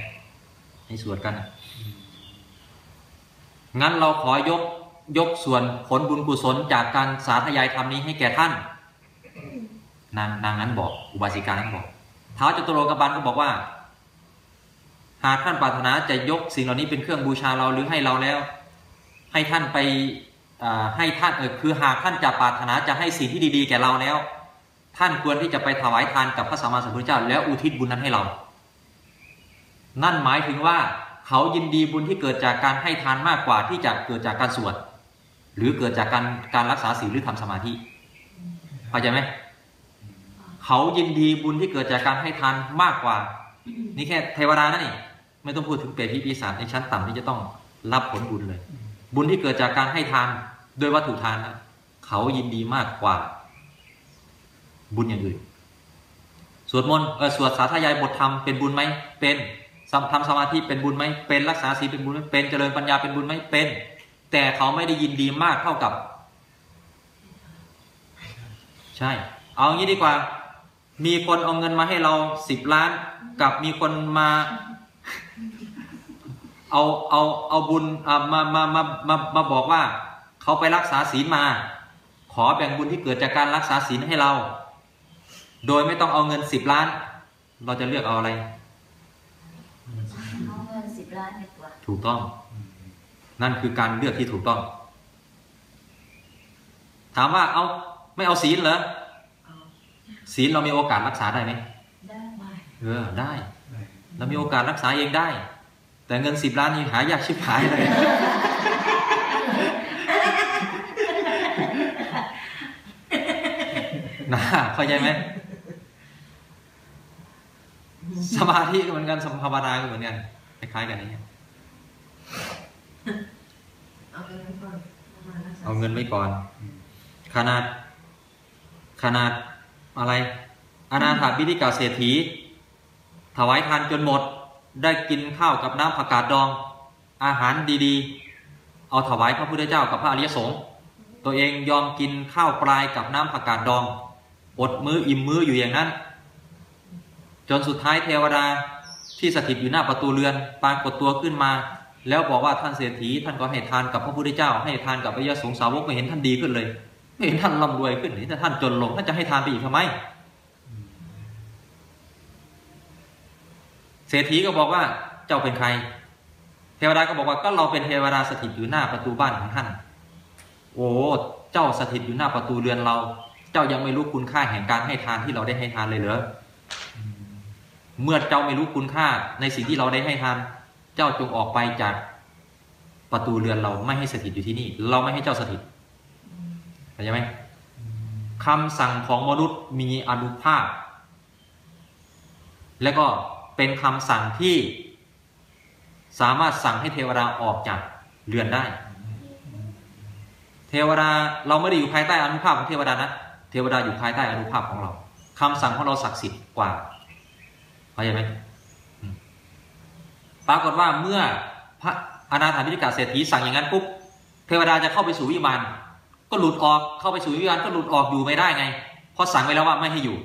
ให้สวดกันนะงั้นเราขอยกยกส่วนผลบุญกุศลจากการสาธยายธรรมนี้ให้แก่ท่าน นางนางนั้นบอก อุบาสิกานั้นบอกท้าวจตุโลกบาลก็บอกว่า หากท่านปรารถนาจะยกสิ่งเหล่านี้เป็นเครื่องบูชาเราหรือให้เราแล้ว ให้ท่านไปให้ท่านเออคือหากท่านจะปรารถนาจะให้สิ่งที่ดีๆ แก่เราแล้ว ท่านควรที่จะไปถวายทานกับพระสัมมาสัมพุทธเจ้า แล้วอุทิศบุญนั้นให้เรา นั่นหมายถึงว่าเขายินดีบุญที่เกิดจากการให้ทานมากกว่าที่จะเกิดจากการสวดหรือเกิดจากการการรักษาศีลหรือทำสมาธิเข้าใจไหม เขายินดีบุญที่เกิดจากการให้ทานมากกว่า นี่แค่เทวดานะนี่ไม่ต้องพูดถึงเปรตที่ปีศาจในชั้นต่ำที่จะต้องรับผลบุญเลย บุญที่เกิดจากการให้ทานโดยวัตถุทานนะเขายินดีมากกว่า บุญอย่างอื่นสวดมนต์เออสวดสาธยายบทธรรมเป็นบุญไหมเป็นทำทำสมาธิเป็นบุญไหมเป็นรักษาศีลเป็นบุญไหมเป็นเจริญปัญญาเป็นบุญไหมเป็น แต่เขาไม่ได้ยินดีมากเท่ากับ ใช่ เอางี้ดีกว่า มีคนเอาเงินมาให้เราสิบล้าน กับมีคนมาเอาเอาเอาบุญอ่ามามามามามาบอกว่าเขาไปรักษาศีลมา ขอแบ่งบุญที่เกิดจากการรักษาศีลให้เรา โดยไม่ต้องเอาเงินสิบล้าน เราจะเลือกเอาอะไรเอาเงินสิบล้านดีกว่าถูกต้อง นั่นคือการเลือกที่ถูกต้อง ถามว่าเอาไม่เอาศีลเหรอเอา ศีลเรามีโอกาสรักษาได้ไหมได้ไหมเออได้ เรามีโอกาสรักษาเองได้ แต่เงินสิบล้านนี่หายากชิบหายเลยนะเข้าใจไหมสมาธิก็เหมือนกันสมภาวนาก็เหมือนกันคล้ายๆกันนี่เอาเงินไว้ก่อนประมาณนั้นเอาเงินไว้ก่อนขนาดขนาด อะไรอนาถาบิดิกาเศรษฐี ถวายทานจนหมด ได้กินข้าวกับน้ำผักกาดดอง อาหารดีๆ เอาถวายพระพุทธเจ้ากับพระอริยสงฆ์ตัวเองยอมกินข้าวปลายกับน้ำผักกาดดองอดมื้ออิ่มมื้ออยู่อย่างนั้น จนสุดท้ายเทวดาที่สถิตอยู่หน้าประตูเรือนปรากฏตัวขึ้นมา แล้วบอกว่าท่านเศรษฐีท่านก็ให้ทานกับพระพุทธเจ้า ให้ทานกับพระยาสงฆ์สาวกไม่เห็นท่านดีขึ้นเลย ไม่เห็นท่านร่ำรวยขึ้นเห็นแต่ท่านจนลงท่านจะให้ทานไปอีกทำไมเศรษฐีก็บอกว่าเจ้าเป็นใคร เทวดาก็บอกว่าก็เราเป็นเทวดาสถิตอยู่หน้าประตูบ้านของท่าน โอ้เจ้าสถิตอยู่หน้าประตูเรือนเรา เจ้ายังไม่รู้คุณค่าแห่งการให้ทานที่เราได้ให้ทานเลยเหรอเมื่อเจ้าไม่รู้คุณค่าในสิ่งที่เราได้ให้ทาน เจ้าจงออกไปจากประตูเรือนเราไม่ให้สถิตอยู่ที่นี่ เราไม่ให้เจ้าสถิต เข้าใจไหมคำสั่งของมนุษย์มีอนุภาพ และก็เป็นคำสั่งที่สามารถสั่งให้เทวดาออกจากเรือนได้ เทวดาเราไม่ได้อยู่ภายใต้อนุภาพของเทวดานะ เทวดาอยู่ภายใต้อนุภาพของเราคำสั่งของเราศักดิ์สิทธิ์กว่าเข้าใจไหมปรากฏว่าเมื่อพระอนาถาบิณฑิกาเศรษฐีสั่งอย่างนั้นปุ๊บเทวดาจะเข้าไปสู่วิมาน ก็หลุดออกเข้าไปสู่วิมานก็หลุดออกอยู่ไม่ได้ไง เพราะสั่งไว้แล้วว่าไม่ให้อยู่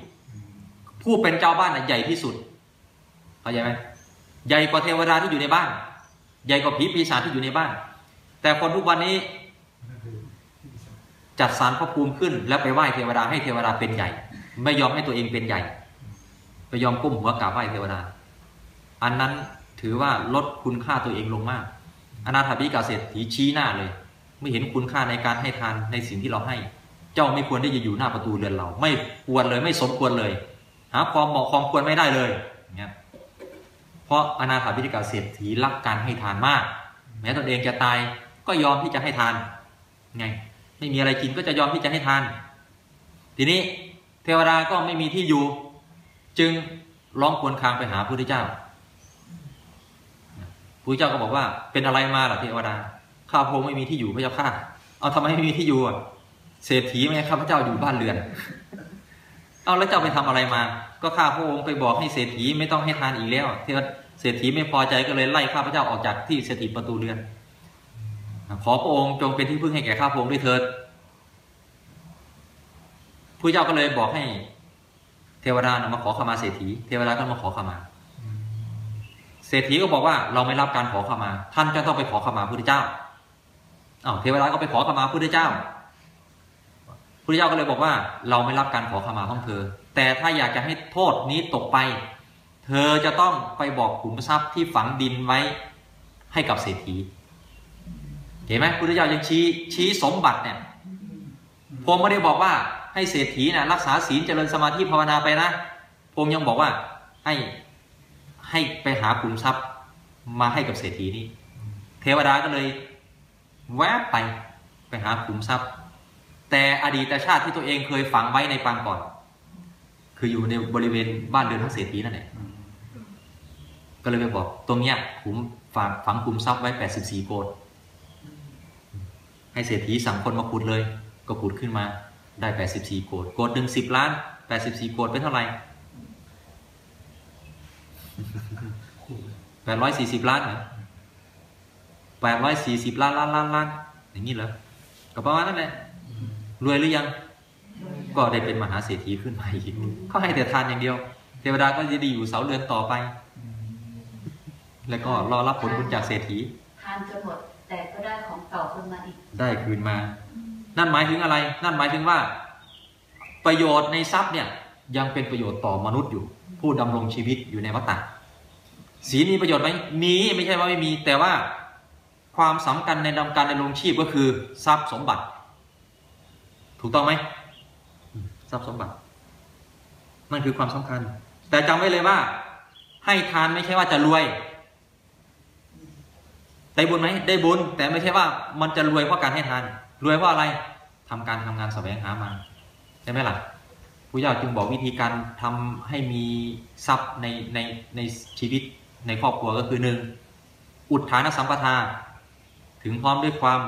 ผู้เป็นเจ้าบ้านน่ะใหญ่ที่สุดเข้าใจไหมใหญ่กว่าเทวดาที่อยู่ในบ้าน ใหญ่กว่าผีปีศาจที่อยู่ในบ้าน แต่คนทุกวันนี้ จัดสารพระภูมิขึ้น แล้วไปไหว้เทวดาให้เทวดาเป็นใหญ่ ไม่ยอมให้ตัวเองเป็นใหญ่ไปยอมก้มหัวกราบไหว้เทวดา อันนั้นถือว่าลดคุณค่าตัวเองลงมากอนาถาบิกาเศรษฐีชี้หน้าเลย ไม่เห็นคุณค่าในการให้ทานในสิ่งที่เราให้ เจ้าไม่ควรที่จะอยู่หน้าประตูเรือนเรา ไม่ควรเลยไม่สมควรเลย หาความเหมาะความควรไม่ได้เลยเงี้ยเพราะอนาถาบิกาเศรษฐีรักการให้ทานมาก แม้ตนเองจะตายก็ยอมที่จะให้ทานไงไม่มีอะไรกินก็จะยอมที่จะให้ทาน ทีนี้เทวดาก็ไม่มีที่อยู่ จึงร้องควญคางไปหาพระพุทธเจ้าพระพุทธเจ้าก็บอกว่าเป็นอะไรมาล่ะเทวดา ข้าพระองค์ไม่มีที่อยู่พระเจ้าข้าเอาทำไมไม่มีที่อยู่อะเศรษฐีไม่ให้ข้าพเจ้าอยู่บ้านเรือน เอาแล้วเจ้าไปทำอะไรมา ก็ข้าพระองค์ไปบอกให้เศรษฐีไม่ต้องให้ทานอีกแล้วเทวเศรษฐีไม่พอใจก็เลยไล่ข้าพเจ้าออกจากที่เศรษฐีประตูเรือน ขอพระองค์จงเป็นที่พึ่งให้แก่ข้าพระองค์ด้วยเถิดพระเจ้าก็เลยบอกให้ เทวดานะมาขอขมาเศรษฐี เทวดาก็มาขอขมา เศรษฐีก็บอกว่าเราไม่รับการขอขมา ท่านจะต้องไปขอขมาพระพุทธเจ้า อ้าวเทวดาก็ไปขอขมาพระพุทธเจ้าพระพุทธเจ้าก็เลยบอกว่า เราไม่รับการขอขมาของเธอ แต่ถ้าอยากจะให้โทษนี้ตกไป เธอจะต้องไปบอกขุมทรัพย์ที่ฝังดินไว้ให้กับเศรษฐีเห็นไหมพุทธเจ้ายังชี้ชี้สมบัติเนี่ยผมไม่ได้บอกว่าให้เศรษฐีนะรักษาศีลเจริญสมาธิภาวนาไปนะผมยังบอกว่าให้ให้ไปหาขุมทรัพย์มาให้กับเศรษฐีนี่เทวดาก็เลย แวบไปไปหาขุมทรัพย์ แต่อดีตชาติที่ตัวเองเคยฝังไว้ในปางก่อน คืออยู่ในบริเวณบ้านเรือนของเศรษฐีนั่นแหละก็เลยไปบอกตรงเนี้ยขุมฝังฝังขุมทรัพย์ไว้แปดสิบสี่โกดให้เศรษฐีสั่งคนมาขุดเลย ก็ขุดขึ้นมาได้84โกดโกดหนึ่งสิบล้าน84โกดเป็นเท่าไหร่840ล้านเหรอ 840ล้านล้านล้านล้านอย่างนี้เหรอก็ประมาณนั้นแหละรวยหรือยัง ก็ได้เป็นมหาเศรษฐีขึ้นมาอีกเขาให้แต่ทานอย่างเดียว เทวดาก็จะได้อยู่เสาเรือนต่อไป แล้วก็รอรับผลบุญจากเศรษฐีทานจนหมดแต่ก็ได้ของเก่าขึ้นมาอีก ได้คืนมา นั่นหมายถึงอะไร นั่นหมายถึงว่า ประโยชน์ในทรัพย์เนี่ย ยังเป็นประโยชน์ต่อมนุษย์อยู่ ผู้ดำรงชีวิตอยู่ในวัฏฏะศีลมีประโยชน์ไหมมีไม่ใช่ว่าไม่มี แต่ว่า ความสำคัญในดำการในลงชีพก็คือ ทรัพย์สมบัติ ถูกต้องไหมทรัพย์สมบัตินั่นคือความสำคัญ แต่จำไว้เลยว่า ให้ทานไม่ใช่ว่าจะรวยได้บุญไหมได้บุญแต่ไม่ใช่ว่า มันจะรวยเพราะการให้ทาน รวยเพราะอะไรทำการทำงานแสวงหามาใช่ไหมล่ะผู้ยาจึงบอกวิธีการทำให้มีทรัพย์ในในในชีวิตในครอบครัวก็คือหนึ่งอุดฐานสัมปทา ถึงพร้อมด้วยความ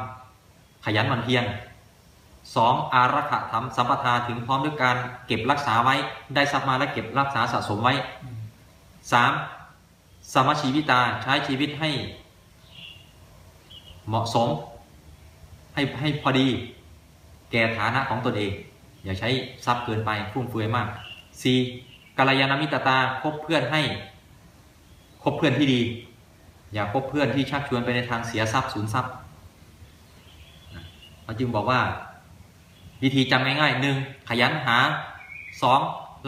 ขยันหมั่นเพียรสองอารักขธรรมสัมปทาถึงพร้อมด้วยการเก็บรักษาไว้ ได้ทรัพย์มาและเก็บรักษาสะสมไว้สามสมชีวิตาใช้ชีวิตให้ เหมาะสม ให้ให้พอดี แก่ฐานะของตนเอง อย่าใช้ทรัพย์เกินไปฟุ่มเฟือยมาก 4. กัลยาณมิตรตาคบเพื่อนให้คบเพื่อนที่ดี อย่าคบเพื่อนที่ชักชวนไปในทางเสียทรัพย์สูญทรัพย์เขาจึงบอกว่า วิธีจำง่ายๆหนึ่งขยันหาสอง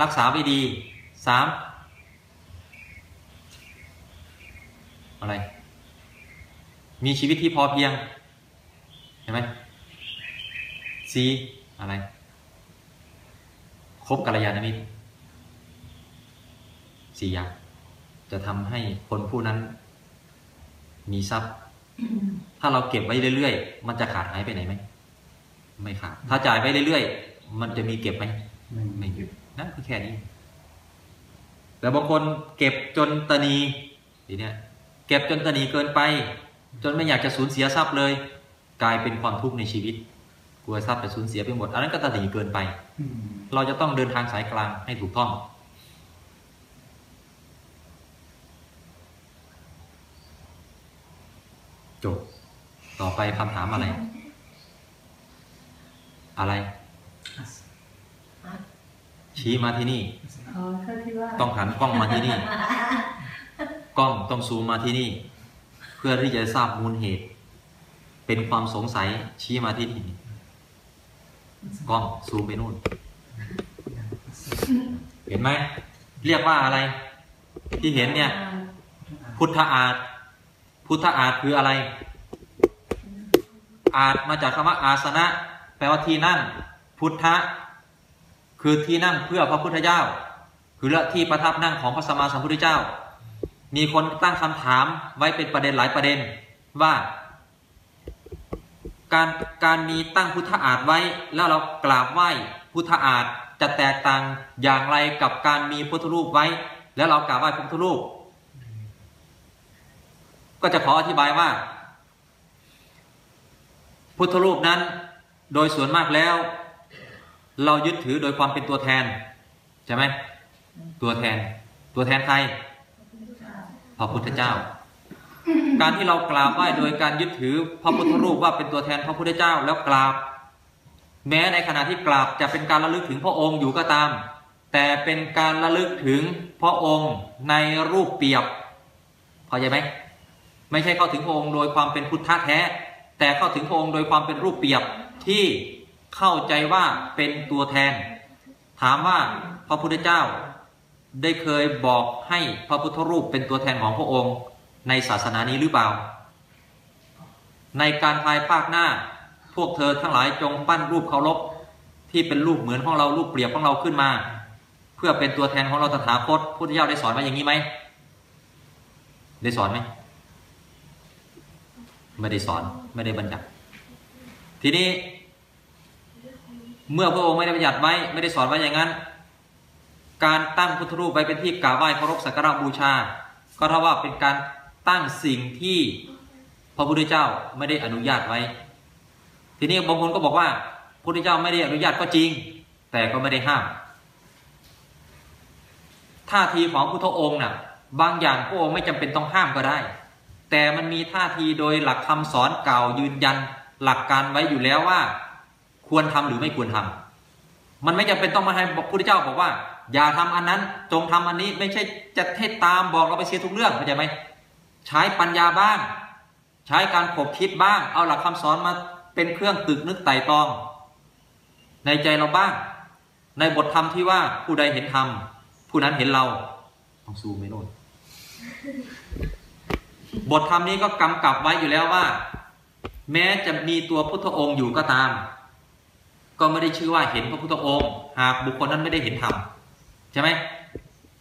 รักษาไว้ดีสามอะไร มีชีวิตที่พอเพียงเห็นไหมซีอะไรคบกัลยาณมิตรสี่อย่างจะทำให้คนผู้นั้น มีทรัพย์ ถ้าเราเก็บไว้เรื่อยๆ มันจะขาดหายไปไหนไหม ไม่ขาด ถ้าจ่ายไปเรื่อยๆ มันจะมีเก็บไหม ไม่หยุดนั่นคือแค่นี้ แต่บางคนเก็บจนตะนีทีเนี้ยเก็บจนตะนีเกินไป จนไม่อยากจะสูญเสียทรัพย์เลย กลายเป็นความทุกข์ในชีวิต กลัวทรัพย์จะสูญเสียไปหมด อันนั้นก็ตะนีเกินไป เราจะต้องเดินทางสายกลางให้ถูกต้อง จบ ต่อไปคำถามอะไร อะไร ชี้มาที่นี่อ๋อเท่าที่ว่าต้องหันกล้องมาที่นี่ กล้องต้องซูมมาที่นี่ เพื่อที่จะทราบมูลเหตุ เป็นความสงสัยชี้มาที่นี่กล้องซูมไปนู่น เห็นไหม เรียกว่าอะไร ที่เห็นเนี่ย พุทธอาฏ พุทธอาฏคืออะไร อาจมาจากคำว่าอาสนะ แปลว่าที่นั่ง พุทธะคือที่นั่งเพื่อพระพุทธเจ้า คือละที่ประทับนั่งของพระสัมมาสัมพุทธเจ้า มีคนตั้งคำถามไว้เป็นประเด็นหลายประเด็นว่า การการมีตั้งพุทธอาฏไว้ แล้วเรากราบไหว้พุทธอาฏจะแตกต่างอย่างไรกับการมีพุทธรูปไว้ แล้วเรากราบไหว้พุทธรูป ก็จะขออธิบายว่า พุทธรูปนั้นโดยส่วนมากแล้ว เรายึดถือโดยความเป็นตัวแทน ใช่ไหมตัวแทน ตัวแทนใครพระพุทธเจ้า การที่เรากราบไหว้โดยการยึดถือพระพุทธรูปว่าเป็นตัวแทนพระพุทธเจ้าแล้วกราบ แม้ในขณะที่กราบจะเป็นการระลึกถึงพระองค์อยู่ก็ตาม แต่เป็นการระลึกถึงพระองค์ในรูปเปียบพอใจไหม ไม่ใช่เข้าถึงพระองค์โดยความเป็นพุทธะแท้ แต่เข้าถึงพระองค์โดยความเป็นรูปเปรียบที่เข้าใจว่าเป็นตัวแทน ถามว่าพระพุทธเจ้าได้เคยบอกให้พระพุทธรูปเป็นตัวแทนของพระองค์ในศาสนานี้หรือเปล่า ในการภายภาคหน้า พวกเธอทั้งหลายจงปั้นรูปเคารพที่เป็นรูปเหมือนของเรารูปเปรียบของเราขึ้นมา เพื่อเป็นตัวแทนของเราตถาคตพุทธเจ้าได้สอนมาอย่างนี้ไหมได้สอนไหม ไม่ได้สอนไม่ได้บัญญัติ ทีนี้ เมื่อพระองค์ไม่ได้บัญญัติไว้ไม่ได้สอนไว้อย่างนั้น การตั้งพุทธรูปไว้เป็นที่กราบไหว้เคารพสักการะบูชา ก็เท่าว่าเป็นการตั้งสิ่งที่พระพุทธเจ้าไม่ได้อนุญาตไว้ ทีนี้บางคนก็บอกว่าพระพุทธเจ้าไม่ได้อนุญาตก็จริง แต่ก็ไม่ได้ห้ามท่าทีของพุทธองค์น่ะ บางอย่างพระองค์ไม่จำเป็นต้องห้ามก็ได้ แต่มันมีท่าทีโดยหลักคำสอนเก่ายืนยันหลักการไว้อยู่แล้วว่า ควรทำหรือไม่ควรทำมันไม่จำเป็นต้องมาให้พระพุทธเจ้าบอกว่า อย่าทำอันนั้นจงทำอันนี้ไม่ใช่จะเทศตามบอกเราไปเสียทุกเรื่องเข้าใจไหมใช้ปัญญาบ้าง ใช้การขบคิดบ้าง เอาหลักคำสอนมาเป็นเครื่องตึกนึกไต่ตอง ในใจเราบ้าง ในบทธรรมที่ว่าผู้ใดเห็นธรรมผู้นั้นเห็นเราต้องซูมไม่โน่น บทธรรมนี้ก็กำกับไว้อยู่แล้วว่า แม้จะมีตัวพุทธองค์อยู่ก็ตาม ก็ไม่ได้ชื่อว่าเห็นพระพุทธองค์ หากบุคคลนั้นไม่ได้เห็นธรรมใช่ไหม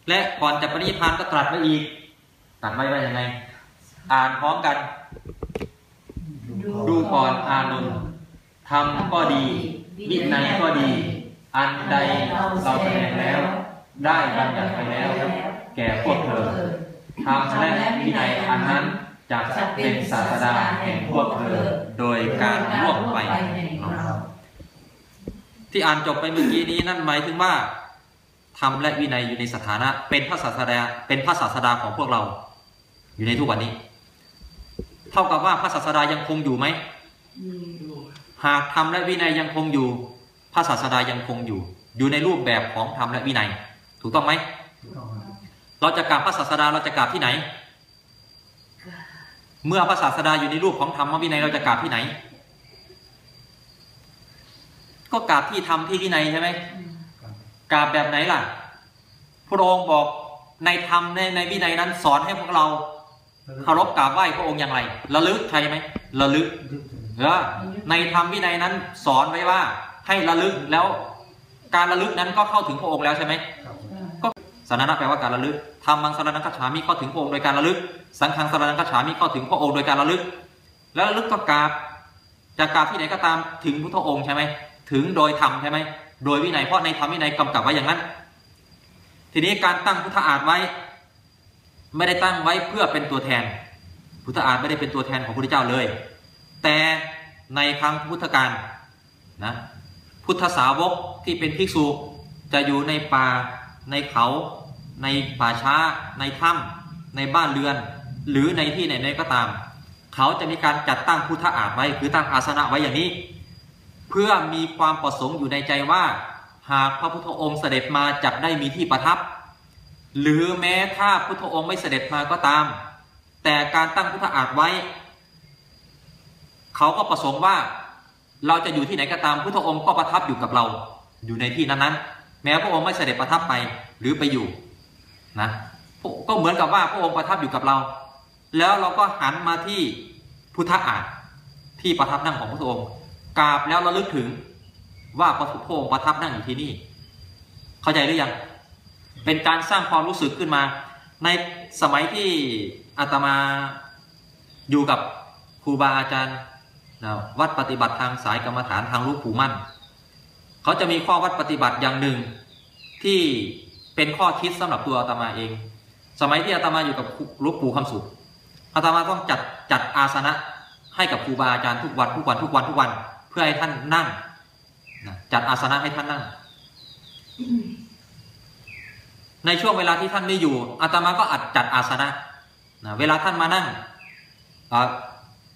และก่อนจะปรินิพพานก็ตรัสไว้อีกตรัสไว้ว่ายังไง อ่านพร้อมกัน ดูก่อนอานนท์ทำก็ดีวินัยก็ดี อันใดเราแสดงแล้ว ได้บัญญัติไปแล้ว แก่พวกเธอ ทำและวินัยอันนั้นจะเป็นศาสดาแห่งพวกเธอโดยการล่วงไปที่อ่านจบไปเมื่อกี้นี้นั่นหมายถึงว่าธรรมและวินัยอยู่ในสถานะ เป็นพระศาสดาเป็นพระศาสดาของพวกเรา อยู่ในทุกวันนี้ เท่ากับว่าพระศาสดายังคงอยู่ไหมหากธรรมและวินัยยังคงอยู่ พระศาสดายังคงอยู่ อยู่ในรูปแบบของธรรมและวินัย ถูกต้องไหมถูกต้อง เราจะกราบพระศาสดาเราจะกราบที่ไหน เมื่อพระศาสดาอยู่ในรูปของธรรมวินัยเราจะกราบที่ไหน ก็กราบที่ธรรมที่วินัยใช่ไหมกราบแบบไหนล่ะ พระองค์บอกในธรรมในในวินัยนั้นสอนให้พวกเราเคารพกราบไหว้พระองค์อย่างไรระลึกใช่ไหมระลึกลึกถึงเออในธรรมวินัยนั้นสอนไว้ว่าให้ระลึกแล้วการระลึกนั้นก็เข้าถึงพระองค์แล้วใช่ไหม สารณะแปลว่าการระลึกธรรมังสารนังคัจฉามิเข้าถึงพระองค์โดยการระลึก สังฆังสารนังคัจฉามิเข้าถึงพระองค์โดยการระลึก แล้วระลึกก็กราบจะกราบที่ไหนก็ตามถึงพุทธองค์ใช่ไหมถึงโดยธรรมใช่ไหมโดยวินัยเพราะในธรรมวินัยกำกับไว้อย่างนั้น ทีนี้การตั้งพุทธอาฏไว้ ไม่ได้ตั้งไว้เพื่อเป็นตัวแทน พุทธอาฏไม่ได้เป็นตัวแทนของพระพุทธเจ้าเลย แต่ในครั้งพุทธกาลนะพุทธสาวกที่เป็นภิกษุจะอยู่ในป่า ในเขา ในป่าช้า ในถ้ำในบ้านเรือน หรือในที่ไหนๆก็ตาม เขาจะมีการจัดตั้งพุทธอาฏไว้คือตั้งอาสนะไว้อย่างนี้ เพื่อมีความประสงค์อยู่ในใจว่า หากพระพุทธองค์เสด็จมาจักได้มีที่ประทับ หรือแม้ถ้าพุทธองค์ไม่เสด็จมาก็ตาม แต่การตั้งพุทธอาฏไว้ เขาก็ประสงค์ว่าเราจะอยู่ที่ไหนก็ตามพุทธองค์ก็ประทับอยู่กับเราอยู่ในที่นั้นๆ แม้พระองค์ไม่เสด็จประทับไปหรือไปอยู่นะก็เหมือนกับว่าพระองค์ประทับอยู่กับเรา แล้วเราก็หันมาที่พุทธอาฏที่ประทับนั่งของพระองค์กราบแล้วเระลึกถึงว่าพระพุทธองค์ประทับนั่งอยู่ที่นี่ เข้าใจหรือยัง เป็นการสร้างความรู้สึกขึ้นมา ในสมัยที่อาตมาอยู่กับครูบาอาจารย์วัดปฏิบัติทางสายกรรมฐานทางลูกปู่มั่น เขาจะมีข้อวัดปฏิบัติอย่างหนึ่ง ที่เป็นข้อคิดสำหรับตัวอาตมาเอง สมัยที่อาตมาอยู่กับลูกปู่คำสุขอาตมาต้องจัดจัดอาสนะให้กับครูบาอาจารย์ทุกวันทุกวันทุกวันทุกวัน เพื่อให้ท่านนั่งจัดอาสนะให้ท่านนั่ง ในช่วงเวลาที่ท่านไม่อยู่อาตมาก็อัดจัดอาสนะนะเวลาท่านมานั่ง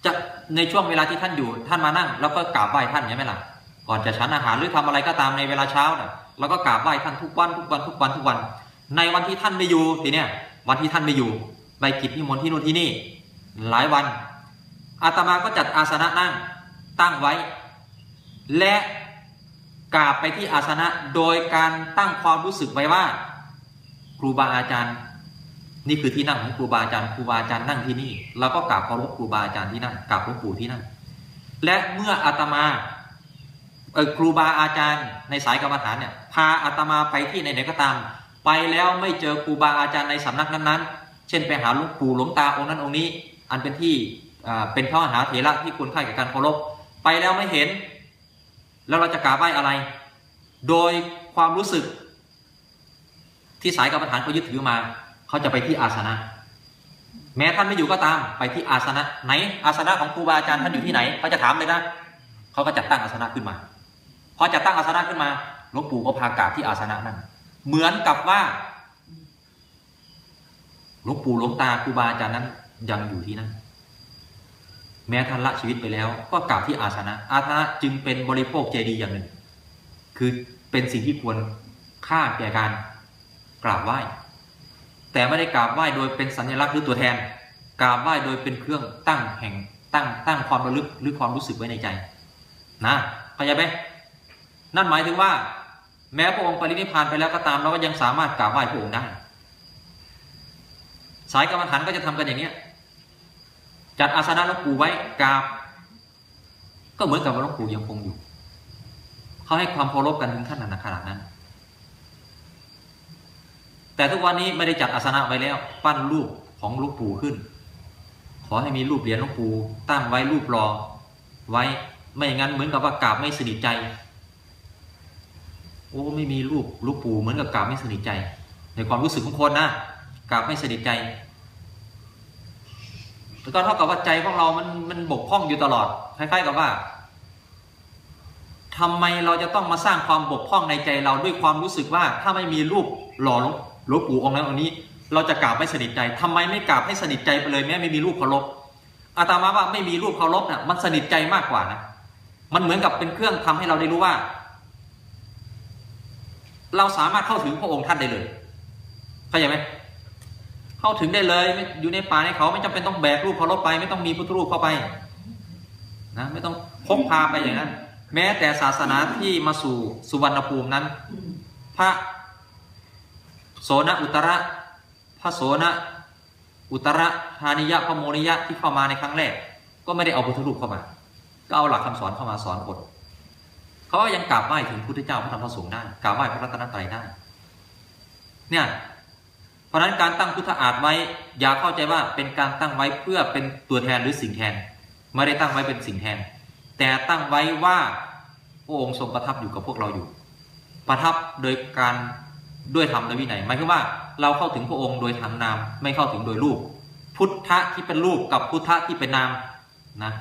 จะในช่วงเวลาที่ท่านอยู่ท่านมานั่ง แล้วก็กราบไหว้ท่านใช่ไหมล่ะ ก่อนจะฉันอาหารหรือทำอะไรก็ตามในเวลาเช้าน่ะแล้วก็กราบไหว้ท่านทุกวันทุกวันทุกวันทุกวัน ในวันที่ท่านไม่อยู่ทีเนี้ยวันที่ท่านไม่อยู่ไปกิจนิมนต์ที่นู่นที่นี่ หลายวัน อาตมาก็จัดอาสนะนั่งตั้งไว้ และกราบไปที่อาสนะโดยการตั้งความรู้สึกไว้ว่า ครูบาอาจารย์ นี่คือที่นั่งของครูบาอาจารย์ครูบาอาจารย์นั่งที่นี่เราก็กราบเคารพครูบาอาจารย์ที่นั่นกราบหลวงปู่ที่นั่น และเมื่ออาตมา ครูบาอาจารย์ในสายกรรมฐานเนี่ยพาอาตมาไปที่ไหนๆก็ตาม ไปแล้วไม่เจอครูบาอาจารย์ในสำนักนั้นๆ เช่นไปหาหลวงปู่หลวงตาองค์นั้นองค์นี้ อันเป็นที่เป็นพระมหาเถระที่ควรค่าแก่การเคารพไปแล้วไม่เห็น แล้วเราจะกราบไหว้อะไร โดยความรู้สึก ที่สายกรรมฐานเขายึดถือมา เขาจะไปที่อาสนะ แม้ท่านไม่อยู่ก็ตามไปที่อาสนะไหนอาสนะของครูบาอาจารย์ท่านอยู่ที่ไหนเขาจะถามเลยนะเขาก็จัดตั้งอาสนะขึ้นมา พอจัดตั้งอาสนะขึ้นมาหลวงปู่ก็พากราบที่อาสนะนั้นเหมือนกับว่าหลวงปู่หลวงตาครูบาอาจารย์นั้นยังอยู่ที่นั่นแม้ท่านละชีวิตไปแล้ว ก็กราบที่อาสนะ อาสนะจึงเป็นบริโภคเจดีย์อย่างหนึ่ง คือเป็นสิ่งที่ควรค่าแก่การกราบไหว้ แต่ไม่ได้กราบไหว้โดยเป็นสัญลักษณ์หรือตัวแทน กราบไหว้โดยเป็นเครื่องตั้งแห่งตั้งตั้งความระลึกหรือความรู้สึกไว้ในใจ นะเข้าใจไหม นั่นหมายถึงว่า แม้พระองค์ปรินิพานไปแล้วก็ตามเราก็ยังสามารถกราบไหว้พระองค์ได้ สายกรรมฐานก็จะทำกันอย่างเนี้ยจัดอาสนะหลวงปู่ไว้กราบ ก็เหมือนกับว่าหลวงปู่ยังคงอยู่เขาให้ความเคารพกันถึงขั้นนั้นขนาดนั้น แต่ทุกวันนี้ไม่ได้จัดอาสนะไว้แล้ว ปั้นรูปของหลูกปู่ขึ้น ขอให้มีรูปเหรียญหลวงปู่ตั้งไว้รูปรอไว้ไม่งั้นเหมือนกับว่ากราบไม่สนิทใจ โอ้ไม่มีรูปหลูกปู่เหมือนกับกราบไม่สนิทใจ ในความรู้สึกของคนนะกราบไม่สนิทใจแล้วก็เท่ากับว่าใจของเรามันมันบกพร่องอยู่ตลอดคล้ายๆกับว่าทำไมเราจะต้องมาสร้างความบกพร่องในใจเราด้วยความรู้สึกว่า ถ้าไม่มีรูปหล่อหลวงลวงปู่องค์นั้นองค์นี้ เราจะกราบไม่สนิทใจทำไมไม่กราบให้สนิทใจไปเลยแม้ไม่มีรูปเคารพอาตมาว่าไม่มีรูปเคารพน่ะมันสนิทใจมากกว่านะมันเหมือนกับเป็นเครื่องทำให้เราได้รู้ว่า เราสามารถเข้าถึงพระองค์ท่านได้เลยเข้าใจไหมเข้าถึงได้เลยอยู่ในป่าในเขาไม่จำเป็นต้องแบกรูปเคารพไป ไม่ต้องมีพุทธรูปเข้าไปนะไม่ต้องพกพาไปอย่างนั้น แม้แต่ศาสนาที่มาสู่สุวรรณภูมินั้น พระโสนอุตระพระโสนอุตระธานิยะพระโมนิยะที่เข้ามาในครั้งแรก ก็ไม่ได้เอาพุทธรูปเข้ามา ก็เอาหลักคำสอนเข้ามาสอนคน เขาก็ยังกราบไหว้ถึงพุทธเจ้าพระธรรมพระสงฆ์ได้กราบไหว้พระรัตนตรัยได้ เนี่ยเพราะฉะนั้นการตั้งพุทธอาฏไว้อย่าเข้าใจว่าเป็นการตั้งไว้เพื่อเป็นตัวแทนหรือสิ่งแทน ไม่ได้ตั้งไว้เป็นสิ่งแทน แต่ตั้งไว้ว่าพระองค์ทรงประทับอยู่กับพวกเราอยู่ ประทับโดยการด้วยธรรมและวินัยหมายถึงว่าเราเข้าถึงพระองค์โดยธรรมนามไม่เข้าถึงโดยรูป พุทธะที่เป็นรูปกับพุทธะที่เป็นนามนะ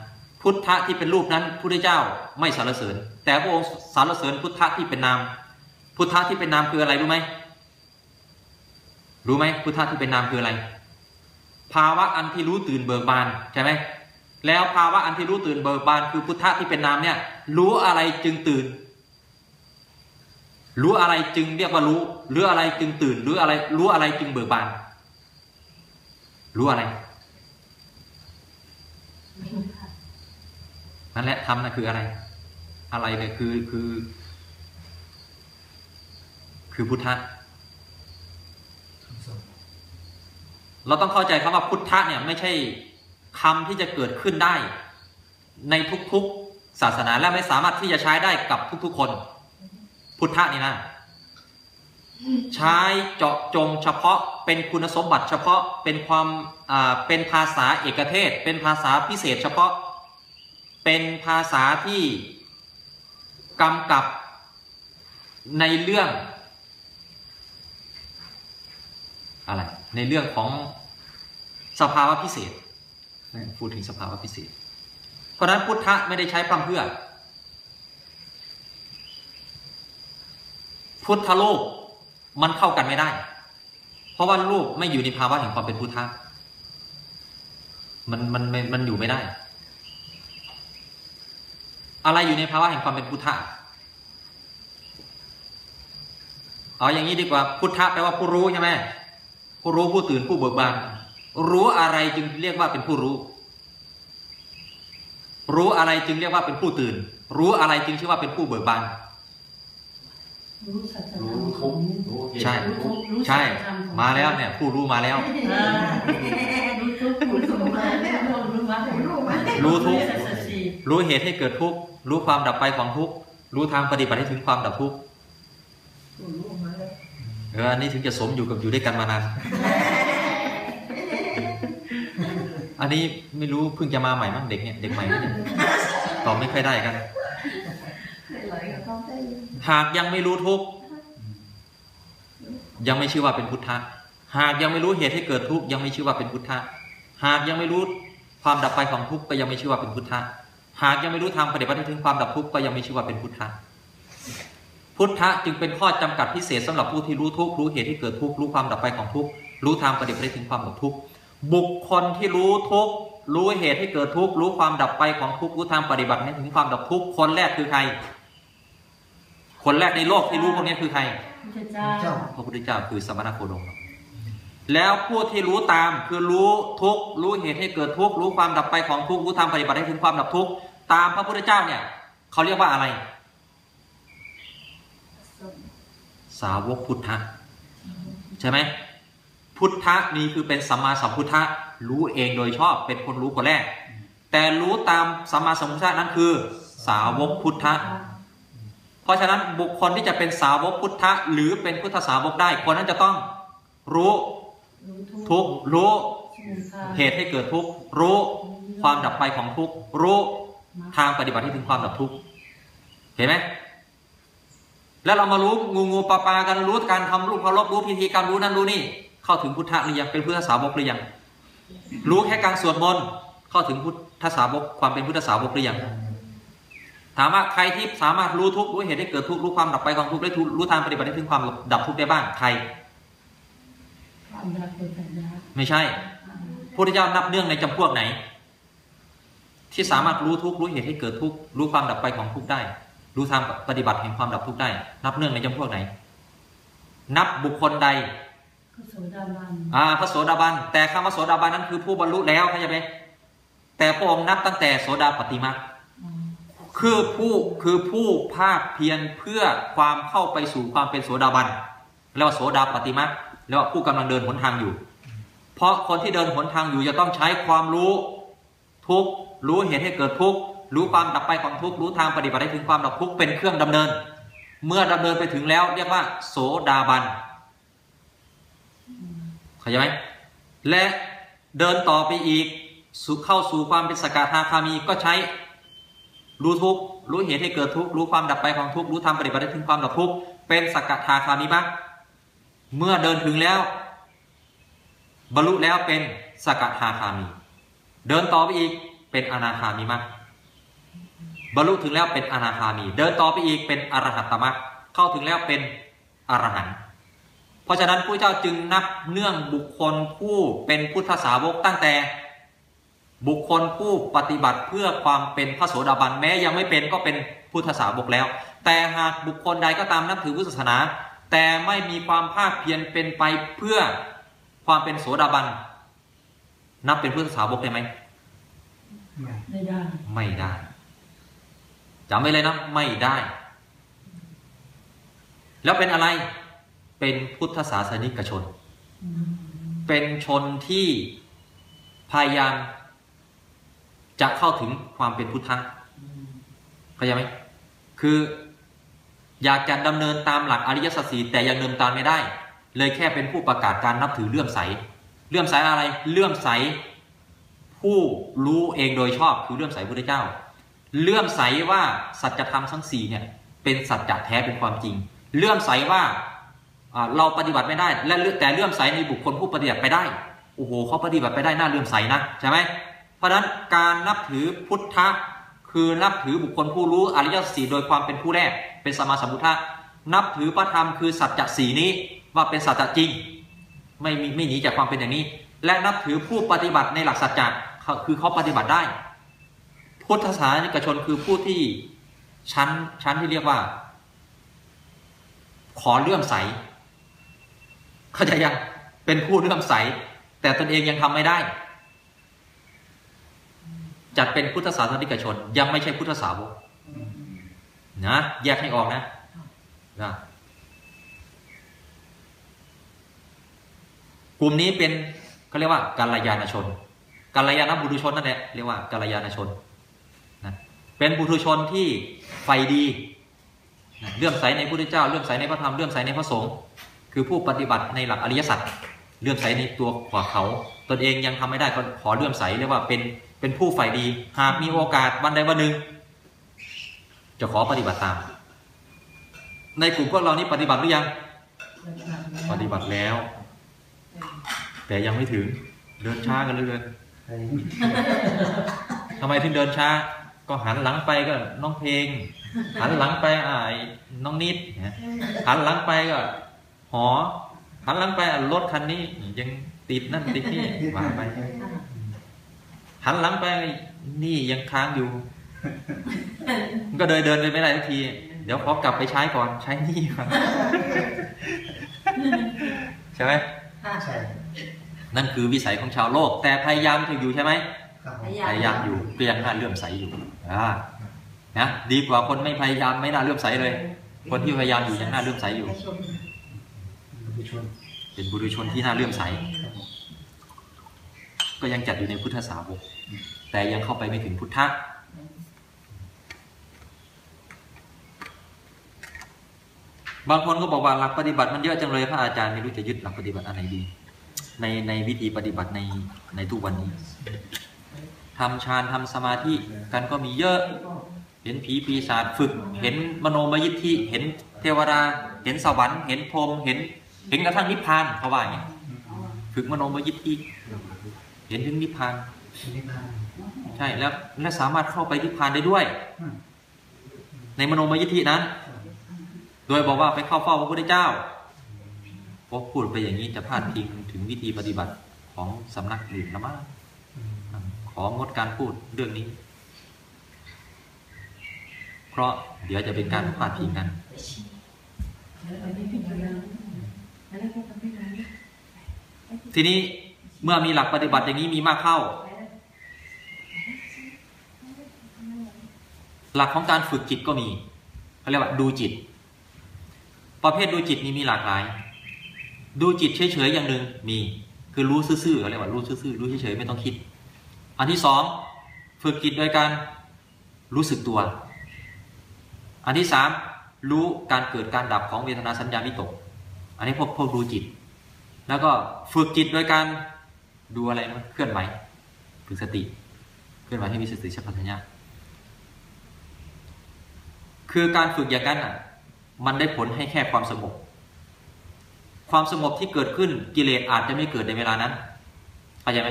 พุทธะที่เป็นรูปนั้นพุทธเจ้าไม่สรรเสริญ แต่พระองค์สรรเสริญพุทธะที่เป็นนาม พุทธะที่เป็นนามคืออะไรรู้ไหมรู้ไหมพุทธะที่เป็นนามคืออะไร ภาวะอันที่รู้ตื่นเบิกบานใช่ไหมแล้วภาวะอันที่รู้ตื่นเบิกบานคือพุทธะที่เป็นนามเนี่ย รู้อะไรจึงตื่น รู้อะไรจึงเรียกว่ารู้หรู้อะไรจึงตื่นหรู้อะไร รู้อะไรจึงเบิกบาน รู้อะไร นั่นแหละทำนั่นคืออะไร อะไรเลยคือคือ คือพุทธะเราต้องเข้าใจคำว่าพุทธะเนี่ยไม่ใช่คำที่จะเกิดขึ้นได้ ในทุกๆศาสนาและไม่สามารถที่จะใช้ได้กับทุกๆคน พุทธะนี่นะใช้เจาะจงเฉพาะเป็นคุณสมบัติเฉพาะเป็นความเป็นภาษาเอกเทศ เป็นภาษาพิเศษเฉพาะ เป็นภาษาที่กำกับในเรื่อง อะไร ในเรื่องของสภาวะพิเศษพูดถึงสภาวะพิเศษ เพราะฉะนั้นพุทธะไม่ได้ใช้พร่ำเพื่อ พุทธโลกมันเข้ากันไม่ได้ เพราะว่ารูปไม่อยู่ในภาวะแห่งความเป็นพุทธะมันมันมันอยู่ไม่ได้ อะไรอยู่ในภาวะแห่งความเป็นพุทธะเอาอย่างนี้ดีกว่าพุทธะแปลว่าผู้รู้ใช่ไหมผู้รู้ผู้ตื่นผู้เบิกบานรู้อะไรจึงเรียกว่าเป็นผู้รู้ รู้อะไรจึงเรียกว่าเป็นผู้ตื่น รู้อะไรจึงชื่อว่าเป็นผู้เบิกบานรู้สัจธรรมรู้ทุกข์รู้เหตุใช่รู้ทุกข์รู้ใช่สัจธรรของมาแล้วเนี่ย ผู้รู้มาแล้วอ่ารู้ทุกข์รู้สมุทัยรู้รู้มรรครู้ไหมรู้ทุกข์สัจสี่ รู้เหตุให้เกิดทุกข์รู้ความดับไปของทุกข์รู้ทางปฏิบัติให้ถึงความดับทุกข์รู้มาเลยเอออันนี้ถึงจะสมอยู่กับอยู่ด้วยกันมานานอันนี้ไม่รู้เพิ่งจะมาใหม่มั้งเด็กเนี่ยเด็กใหม่เนี่ยตอบไม่ค่อยได้กันหลก็ต้องได้หากยังไม่รู้ทุกข์ยังไม่ชื่อว่าเป็นพุทธะหากยังไม่รู้เหตุให้เกิดทุกข์ยังไม่ชื่อว่าเป็นพุทธะหากยังไม่รู้ความดับไปของทุกข์ก็ยังไม่ชื่อว่าเป็นพุทธะ หากยังไม่รู้ทางปฏิบัติให้ถึงความดับทุกข์ก็ยังไม่ชื่อว่าเป็นพุทธะพุทธะจึงเป็นข้อจำกัดพิเศษสำหรับผู้ที่รู้ทุกข์รู้เหตุที่เกิดทุกข์รู้ความดับไปของทุกข์รู้ทางปฏิบัติให้ถึงความดับทุกข์บุคคลที่รู้ทุกข์รู้เหตุให้เกิดทุกข์รู้ความดับไปของทุกข์รู้ทางปฏิบัติให้ถึงความดับทุกข์คนแรกคือใคร คนแรกในโลกที่รู้พวกนี้คือใครพุทธเจ้าเจ้าพระพุทธเจ้าคือสมณโคดมแล้วผู้ที่รู้ตามคือรู้ทุกข์รู้เหตุให้เกิดทุกข์รู้ความดับไปของทุกข์รู้ทางปฏิบัติให้ถึงความดับทุกข์ ตามพระพุทธเจ้าเนี่ยเขาเรียกว่าอะไร สาวกพุทธะใช่ไหมพุทธะนี่คือเป็นสัมมาสัมพุทธะรู้เองโดยชอบเป็นคนรู้คนแรก แต่รู้ตามสัมมาสัมพุทธะนั้นคือ สาวกพุทธะเพราะฉะนั้นบุคคลที่จะเป็นสาวกพุทธะหรือเป็นพุทธสาวกได้คนนั้นจะต้องรู้ทุกรู้เหตุให้เกิดทุกรู้ความดับไปของทุกรู้ ทางปฏิบัติที่ถึงความดับทุกข์เห็นไหมแล้วเรามารู้งูงูปลาปลากันรู้การทำรูปเคารพรู้พิธีการรู้นั่นรู้นี่ เข้าถึงพุทธะหรือยังเป็นพุทธสาวกหรือยัง รู้แค่การสวดมนต์เข้าถึงพุทธสาวกความเป็นพุทธสาวกหรือยังถามว่าใครที่สามารถรู้ทุกข์รู้เหตุให้เกิดทุกข์รู้ความดับไปของทุกข์ได้ทุกข์รู้ทางปฏิบัติให้ถึงความดับทุกข์ได้บ้างใครความรักเป็นสัญญาไม่ใช่พระพุทธเจ้านับเนื่องในจำพวกไหน ที่สามารถรู้ทุกข์รู้เหตุให้เกิดทุกข์รู้ความดับไปของทุกข์ได้ รู้ทางปฏิบัติแห่งความดับทุกข์ได้ นับเนื่องในจำพวกไหน นับบุคคลใดก็โสดาบันอ่าพระโสดาบัน แต่คำว่าโสดาบันนั้นคือผู้บรรลุแล้วเข้าใจไหมแต่พระองค์นับตั้งแต่โสดาปฏิมาอืมคือผู้คือผู้ภาคเพียรเพื่อความเข้าไปสู่ความเป็นโสดาบันเรียกว่าโสดาปฏิมาเรียกว่าผู้กำลังเดินหนทางอยู่ เพราะคนที่เดินหนทางอยู่จะต้องใช้ความรู้ทุกข์ รู้เหตุให้เกิดทุกข์รู้ความดับไปของทุกข์รู้ทางปฏิบัติให้ถึงความดับทุกข์เป็นเครื่องดำเนิน เมื่อดำเนินไปถึงแล้ว เรียกว่า โสดาบันเข้าใจไหมและเดินต่อไปอีกสู่เข้าสู่ความเป็นสกทาคามีก็ใช้รู้ทุกข์รู้เหตุให้เกิดทุกข์รู้ความดับไปของทุกข์รู้ทาปฏิบัติถึงความดับทุกข์เป็นสกทาคามีบ้างเมื่อเดินถึงแล้ว บรรลุแล้วเป็นสกทาคามี เดินต่อไปอีก เป็นอนาคามีมรรคบรรลุถึงแล้วเป็นอนาคามี เดินต่อไปอีกเป็นอรหัตตมรรคเข้าถึงแล้วเป็นอรหันต์เพราะฉะนั้นผู้เจ้าจึงนับเนื่องบุคคลผู้เป็นพุทธสาวกตั้งแต่ บุคคลผู้ปฏิบัติเพื่อความเป็นพระโสดาบันแม้ยังไม่เป็นก็เป็นพุทธสาวกแล้ว แต่หากบุคคลใดก็ตามนับถือพุทธศาสนา แต่ไม่มีความภาคเพียรเป็นไปเพื่อความเป็นโสดาบัน นับเป็นพุทธสาวกได้ไหม ไม่ได้ ไม่ได้จำไว้เลยนะไม่ได้ แล้วเป็นอะไร เป็นพุทธศาสนิกชน เป็นชนที่พยายามจะเข้าถึงความเป็นพุทธะเข้าใจไหมคืออยากจะดำเนินตามหลักอริยสัจสี่แต่ยังเดินตามไม่ได้ เลยแค่เป็นผู้ประกาศการนับถือเลื่อมใส เลื่อมใสอะไร เลื่อมใส ผู้รู้เองโดยชอบคือเลื่อมใสพระเจ้า เลื่อมใสว่าสัจธรรมทั้งสี่เนี่ยเป็นสัจจะแท้เป็นความจริง เลื่อมใสว่าเราปฏิบัติไม่ได้และแต่เลื่อมใสในบุคคลผู้ปฏิบัติไปได้โอ้โหเขาปฏิบัติไปได้น่าเลื่อมใสนะใช่ไหมเพราะฉะนั้นการนับถือพุทธะคือนับถือบุคคลผู้รู้อริยสัจสี่โดยความเป็นผู้แรก เป็นสมมาสัมพุทธะนับถือพระธรรมคือสัจจะสี่นี้ว่าเป็นสัจจะจริง ไม่มีไม่หนีจากความเป็นอย่างนี้ และนับถือผู้ปฏิบัติในหลักสัจจะ เขาคือเขาปฏิบัติได้ พุทธศาสนิกชนคือผู้ที่ชั้นชั้นที่เรียกว่า ขอเลื่อมใส เข้าใจยังเป็นผู้เลื่อมใส แต่ตนเองยังทำไม่ได้ จัดเป็นพุทธศาสนิกชน ยังไม่ใช่พุทธสาวกนะแยกให้ออกนะนะกลุ่มนี้เป็นเขาเรียกว่ากัลยาณชน กัลยาณบุรุชนนั่นแหละเรียกว่ากัลยาณชนนะเป็นบุรุชนที่ไฟดีนะเลื่อมใสในพระพุทธเจ้าเลื่อมใสในพระธรรมเลื่อมใสในพระสงฆ์คือผู้ปฏิบัติในหลักอริยสัจเลื่อมใสในตัวขวาเขาตนเองยังทำไม่ได้ก็ขอเลื่อมใสเรียกว่าเป็นเป็นผู้ฝ่ายดี หากมีโอกาสวันใดวันหนึ่ง จะขอปฏิบัติตาม ในกลุ่มพวกเรานี้ปฏิบัติหรือยัง ปฏิบัติแล้ว แต่ยังไม่ถึงเดินช้ากันเลยใคร ทำไมถึงเดินช้า ก็หันหลังไปก็น้องเพลง หันหลังไปอ่าไอ้น้องนิดนะหันหลังไปก็หอ หันหลังไปอะรถคันนี้ ยังติดนั่นติดนี่ว่าไป หันหลังไปนี่ยังค้างอยู่ก็เดินเดินไปไม่ได้ทักที เดี๋ยวขอกลับไปใช้ก่อนใช้หนี่ก่อนใช่ไหมค่ะใช่ นั่นคือวิสัยของชาวโลก แต่พยายามจะอยู่ใช่ไหมครับผพมยายามพยายามอยู่ก็ยังน่าเลื่อมใสอยู่อ่านะดีกว่าคนไม่พยายามไม่น่าเลื่อมใสเลย คนที่พยายามอยู่ยังน่าเลื่อมใสอยู่ผู้ชนเป็นบุรุชนที่น่าเลื่อมใสครับผมก็ยังจัดอยู่ในพุทธสาวกแต่ยังเข้าไปไม่ถึงพุทธะบางคนก็บอกว่าหลักปฏิบัติมันเยอะจังเลยพระอาจารย์ไม่รู้จะยึดหลักปฏิบัติอันไหนดี ในในวิธีปฏิบัติในในทุกวันนี้ทำฌานทำสมาธิกันก็มีเยอะ เห็นผีปีศาจฝึก เห็นมโนมยิทธิเห็นเทวดาเห็นสวรรค์เห็นพรหมเห็น เห็นกระทั่งนิพพานเขาว่าอย่างนี้ฝึกมโนมยิทธิเห็นถึงนิพพานนิพพานใช่แล้วและสามารถเข้าไปนิพพานได้ด้วยอืมในมโนมยิทธินั้น โดยบอกว่าไปเข้าเฝ้าพระพุทธเจ้า พอพูดไปอย่างนี้จะพาดพิงถึงวิธีปฏิบัติของสำนักอื่นละมั้งของดการพูดเรื่องนี้ เพราะเดี๋ยวจะเป็นการพาดพิงกันทีนี้เมื่อมีหลักปฏิบัติอย่างนี้มีมากเข้า หลักของการฝึกจิตก็มีเขาเรียกว่าดูจิต ประเภทดูจิตนี้มีหลากหลาย ดูจิตเฉยๆอย่างหนึ่งมีคือรู้ซื่อๆเขาเรียกว่ารู้ซื่อๆรู้เฉยๆไม่ต้องคิด อันที่สองฝึกจิตโดยการรู้สึกตัว อันที่สามรู้การเกิดการดับของเวทนาสัญญาวิตก อันนี้พวกพวกดูจิต แล้วก็ฝึกจิตโดยการดูอะไรนะเคลื่อนไหวฝึกสติ เคลื่อนไหวให้มีสติสัมปชัญญะคือการฝึกอย่างนั้นอะ มันได้ผลให้แค่ความสงบ ความสงบที่เกิดขึ้นกิเลสอาจจะไม่เกิดในเวลานั้นเข้าใจไหม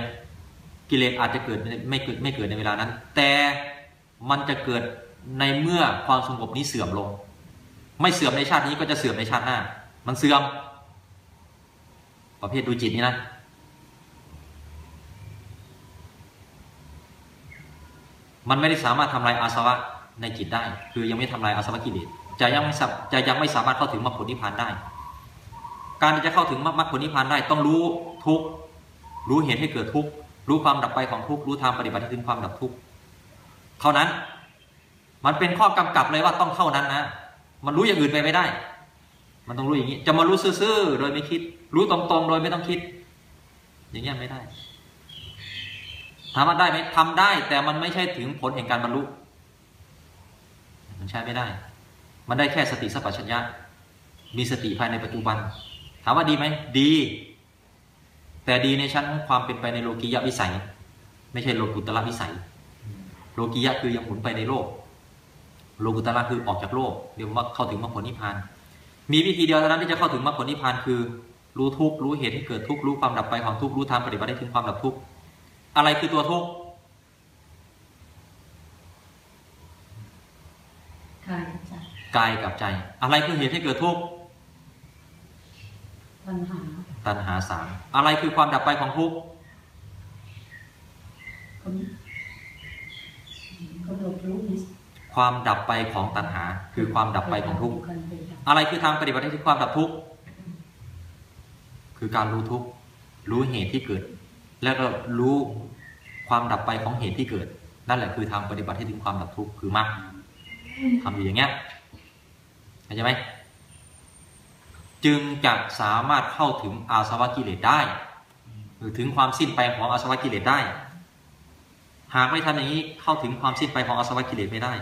กิเลสอาจจะเกิดไม่เกิดไม่เกิดในเวลานั้น แต่มันจะเกิดในเมื่อความสงบนี้เสื่อมลง ไม่เสื่อมในชาตินี้ก็จะเสื่อมในชาติหน้า มันเสื่อม ประเภทดูจิตนี่นะมันไม่ได้สามารถทำลายอาสวะในจิตได้ คือยังไม่ทำลายอาสวะกิเลสจะยังไม่จะยังไม่สามารถเข้าถึงมรรคผลนิพพานได้ การที่จะเข้าถึงมรรคผลนิพพานได้ต้องรู้ทุกรู้เหตุให้เกิดทุกรู้ความดับไปของทุกรู้ทางปฏิบัติถึงความดับทุกเท่านั้น มันเป็นข้อกำกับเลยว่าต้องเท่านั้นนะ มันรู้อย่างอื่นไปไม่ได้ มันต้องรู้อย่างนี้ จะมารู้ซื่อๆโดยไม่คิด รู้ตรงๆ โดยไม่ต้องคิด อย่างเงี้ยไม่ได้ถามว่าได้ไหมทำได้ แต่มันไม่ใช่ถึงผลแห่งการบรรลุมันใช้ไม่ได้ มันได้แค่สติสัพพัญญะมีสติภายในปัจจุบัน ถามว่าดีไหมดี แต่ดีในชั้นของความเป็นไปในโลกียะวิสัย ไม่ใช่โลกุตละวิสัย โลกียะคือยังหมุนไปในโลก โลกุตละคือออกจากโลกเรียกว่าเข้าถึงมรรคผลนิพพาน มีวิธีเดียวเท่านั้นที่จะเข้าถึงมรรคผลนิพพานคือ รู้ทุกข์รู้เหตุให้เกิดทุกข์รู้ความดับไปของทุกข์รู้ทางปฏิบัติให้ถึงความดับทุกข์อะไรคือตัวทุกข์กายกับใจกายกับใจ อะไรคือเหตุให้เกิดทุกข์ ปัญหา ตัณหาสามอะไรคือความดับไปของทุกข์คนกำหนดรู้นิสความดับไปของตัณหา คือความดับไปของทุกข์อะไรคือทางปฏิบัติให้ถึงความดับทุกข์คือการรู้ทุกข์รู้เหตุที่เกิด แล้วก็รู้ความดับไปของเหตุที่เกิด นั่นแหละคือทางปฏิบัติให้ถึงความดับทุกข์คือมรรคทำอยู่อย่างเงี้ยเข้าใจไหม จึงจะสามารถเข้าถึงอาสวะกิเลสได้ หรือถึงความสิ้นไปของอาสวะกิเลสได้ หากไม่ทำอย่างนี้เข้าถึงความสิ้นไปของอาสวะกิเลสไม่ได้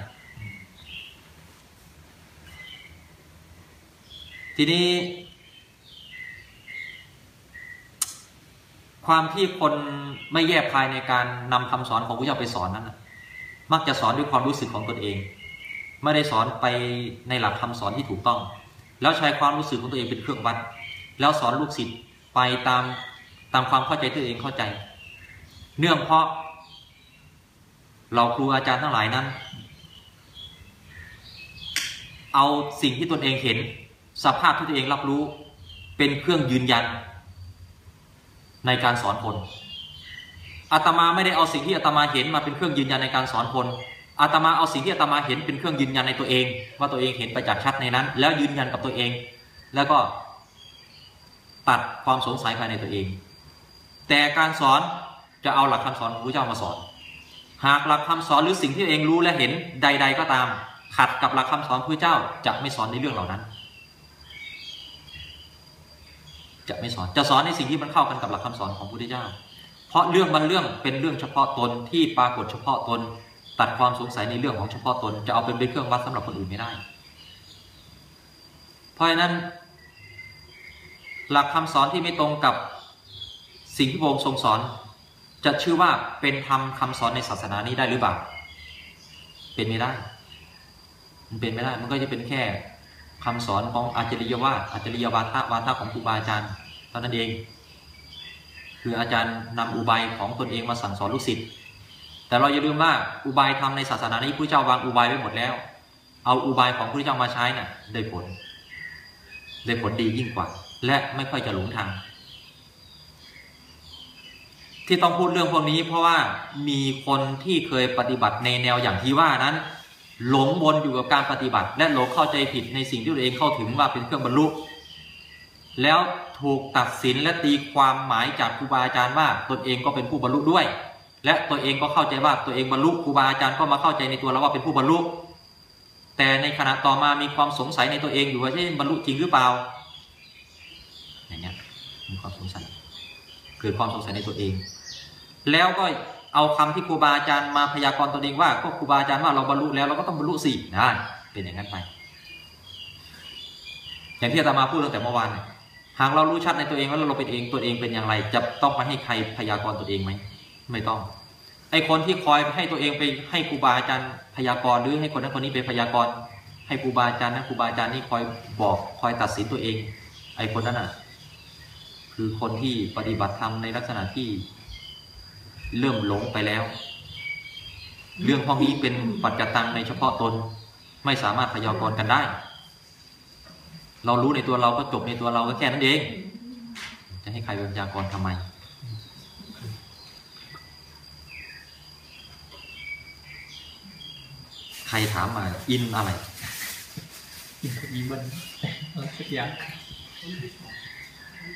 ทีนี้ ความที่คนไม่แยบคายในการนำคำสอนของพระเจ้าไปสอนนั้นมักจะสอนด้วยความรู้สึกของตนเอง ไม่ได้สอนไปในหลักคำสอนที่ถูกต้อง แล้วใช้ความรู้สึกของตัวเองเป็นเครื่องวัด แล้วสอนลูกศิษย์ไปตามตามความเข้าใจตัวเองเข้าใจ เนื่องเพราะ เราครูอาจารย์ทั้งหลายนั้น เอาสิ่งที่ตนเองเห็น สภาพที่ตัวเองรับรู้ เป็นเครื่องยืนยัน ในการสอนคนอาตมาไม่ได้เอาสิ่งที่อาตมาเห็นมาเป็นเครื่องยืนยันในการสอนคน อาตมาเอาสิ่งที่อาตมาเห็นเป็นเครื่องยืนยันในตัวเอง ว่าตัวเองเห็นประจักษ์ชัดในนั้น แล้วยืนยันกับตัวเอง แล้วก็ตัดความสงสัยภายในตัวเอง แต่การสอนจะเอาหลักคำสอนของพระเจ้ามาสอน หากหลักคำสอนหรือสิ่งที่ตัวเองรู้และเห็นใด ๆ ก็ตาม ขัดกับหลักคำสอนพระเจ้าจะไม่สอนในเรื่องเหล่านั้น จะไม่สอนจะสอนในสิ่งที่มันเข้ากันกับหลักคำสอนของพระพุทธเจ้า เพราะเรื่องมันเรื่องเป็นเรื่องเฉพาะตนที่ปรากฏเฉพาะตน ตัดความสงสัยในเรื่องของเฉพาะตน จะเอาเป็นเครื่องวัดสำหรับคนอื่นไม่ได้ เพราะฉะนั้น หลักคำสอนที่ไม่ตรงกับสิ่งที่พระองค์ทรงสอน จะชื่อว่าเป็นธรรมคาสอนในศาสนานี้ได้หรือเปล่า เป็นไม่ได้ มันเป็นไม่ได้ มันก็จะเป็นแค่คำสอนของอาจริยวาอาจริยวาทะวาทะของครูบาอาจารย์เท่านั้นเอง คืออาจารย์นำอุบายของตนเองมาสั่งสอนลูกศิษย์ แต่เราอย่าลืมว่าอุบายทำในศาสนานี้พระเจ้าวางอุบายไว้หมดแล้ว เอาอุบายของพระเจ้ามาใช้น่ะได้ผล ได้ผลดียิ่งกว่า และไม่ค่อยจะหลงทาง ที่ต้องพูดเรื่องพวกนี้ เพราะว่ามีคนที่เคยปฏิบัติในแนวอย่างที่ว่านั้น หลงวนอยู่กับการปฏิบัติ และหลงเข้าใจผิดในสิ่งที่ตัวเองเข้าถึงว่าเป็นเครื่องบรรลุแล้วถูกตัดสินและตีความหมายจากครูบาอาจารย์ว่าตนเองก็เป็นผู้บรรลุด้วย และตัวเองก็เข้าใจว่าตัวเองบรรลุครูบาอาจารย์ก็มาเข้าใจในตัวเราว่าเป็นผู้บรรลุ แต่ในขณะต่อมามีความสงสัยในตัวเองอยู่ว่าใช่บรรลุจริงหรือเปล่าอย่างเงี้ยมีความสงสัยเกิดความสงสัยในตัวเอง แล้วก็เอาคำที่ครูบาอาจารย์มาพยากรณ์ตัวเองว่าก็ครูบาอาจารย์ว่าเราบรรลุแล้วเราก็ต้องบรรลุสินะเป็นอย่างนั้นไป อย่างที่อาตมาพูดตั้งแต่เมื่อวานหากเรารู้ชัดในตัวเองว่าเราเป็นเองตัวเองเป็นอย่างไร จะต้องไปให้ใครพยากรณ์ตัวเองไหม ไม่ต้อง ไอคนที่คอยให้ตัวเองไปให้ครูบาอาจารย์พยากรณ์หรือให้คนนั้นคนนี้ไปพยากรณ์ให้ครูบาอาจารย์นั้นครูบาอาจารย์นี่คอยบอกคอยตัดสินตัวเอง ไอคนนั้นอะ คือคนที่ปฏิบัติธรรมในลักษณะที่เริ่มหลงไปแล้ว เรื่องพวกนี้เป็นปัจจตังในเฉพาะตนไม่สามารถพยากรณ์กันได้ เรารู้ในตัวเราก็จบในตัวเราก็แค่นั้นเอง จะให้ใครเป็นพยากรณ์ทำไม ใครถามมาอินอะไรอินกับอีมันอะไรสักอย่าง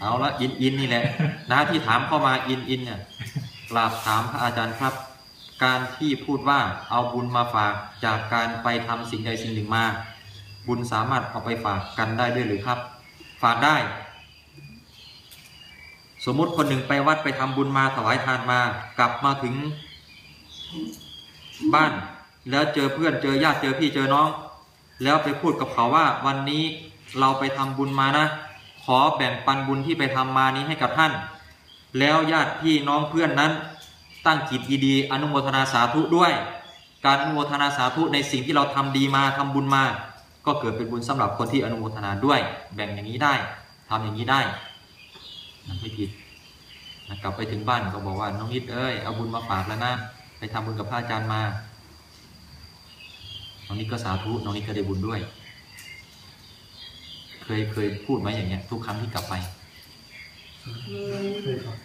เอาละอินอินนี่แหละนะที่ถามเข้ามาอินอินเนี่ยกราบถามพระอาจารย์ครับ การที่พูดว่าเอาบุญมาฝากจากการไปทำสิ่งใดสิ่งหนึ่งมา บุญสามารถเอาไปฝากกันได้ด้วยหรือครับ ฝากได้ สมมุติคนหนึ่งไปวัดไปทำบุญมาถวายทานมา กลับมาถึงบ้าน แล้วเจอเพื่อนเจอญาติเจอพี่เจอน้อง แล้วไปพูดกับเขาว่าวันนี้เราไปทำบุญมานะ ขอแบ่งปันบุญที่ไปทำมานี้ให้กับท่าน แล้วญาติพี่น้องเพื่อนนั้น ตั้งจิตดีๆอนุโมทนาสาธุด้วย การอนุโมทนาสาธุในสิ่งที่เราทำดีมาทำบุญมา ก็เกิดเป็นบุญสำหรับคนที่อนุโมทนาด้วย แบ่งอย่างนี้ได้ทำอย่างนี้ได้นไม่ผิดกลับไปถึงบ้านก็บอกว่าน้องนิดเอ้ยเอาบุญมาฝากแล้วนะไปทำบุญกับพระอาจารย์มา น้องนิดก็สาธุน้องนิดก็ได้บุญด้วย เคยเคยพูดไหมอย่างเงี้ย ทุกครั้งที่กลับไปเคยเคยก่อน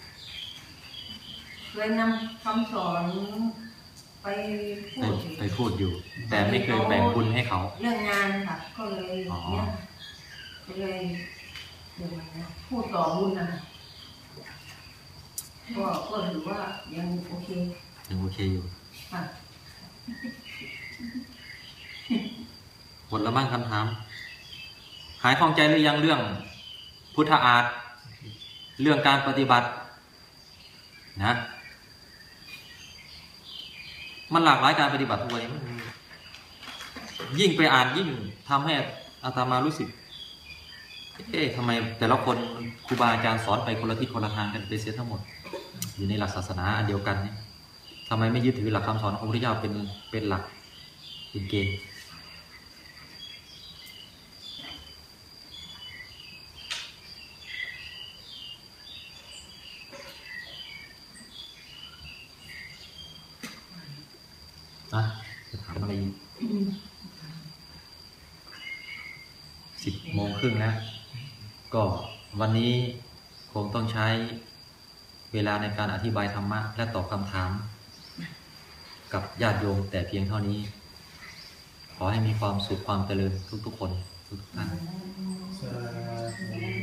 เคยนำคำสอนไปพูไปดไปพูดอยู่ แต่ไม่เคยแบ่งบุญให้เขา เรื่องงานค่ะ ก็เลยอ๋อเนี่ยก็เลยเดี๋ยวนะพูดต่อบุญนะคะก็ก็ถือว่ายังโอเคยังโอเคอยู่ค่ะ หมดแล้วมั่งคำถาม หายคล่องใจหรือยังเรื่องพุทธอาฏเรื่องการปฏิบัติ นะ มันหลากหลายการปฏิบัติทุกวันนี้ยิ่งไปอ่านยิ่งทำให้อาตมารู้สึก เอ๊ะทำไมแต่ละคนครูบาอาจารย์สอนไปคนละทิศคนละทางกันไปเสียทั้งหมด อยู่ในหลักศาสนาอันเดียวกันเนี่ยทำไมไม่ยึดถือหลักคำสอนของพระพุทธเจ้าเป็นเป็นหลักเป็นเกณฑ์อะจะถาม อะไรสิบโมงครึ่งแล้วก็วันนี้คงต้องใช้เวลาในการอธิบายธรรมะ และตอบคำถาม กับญาติโยมแต่เพียงเท่านี้ ขอให้มีความสุขความเจริญทุกๆคน ทุกๆท่านสาธุ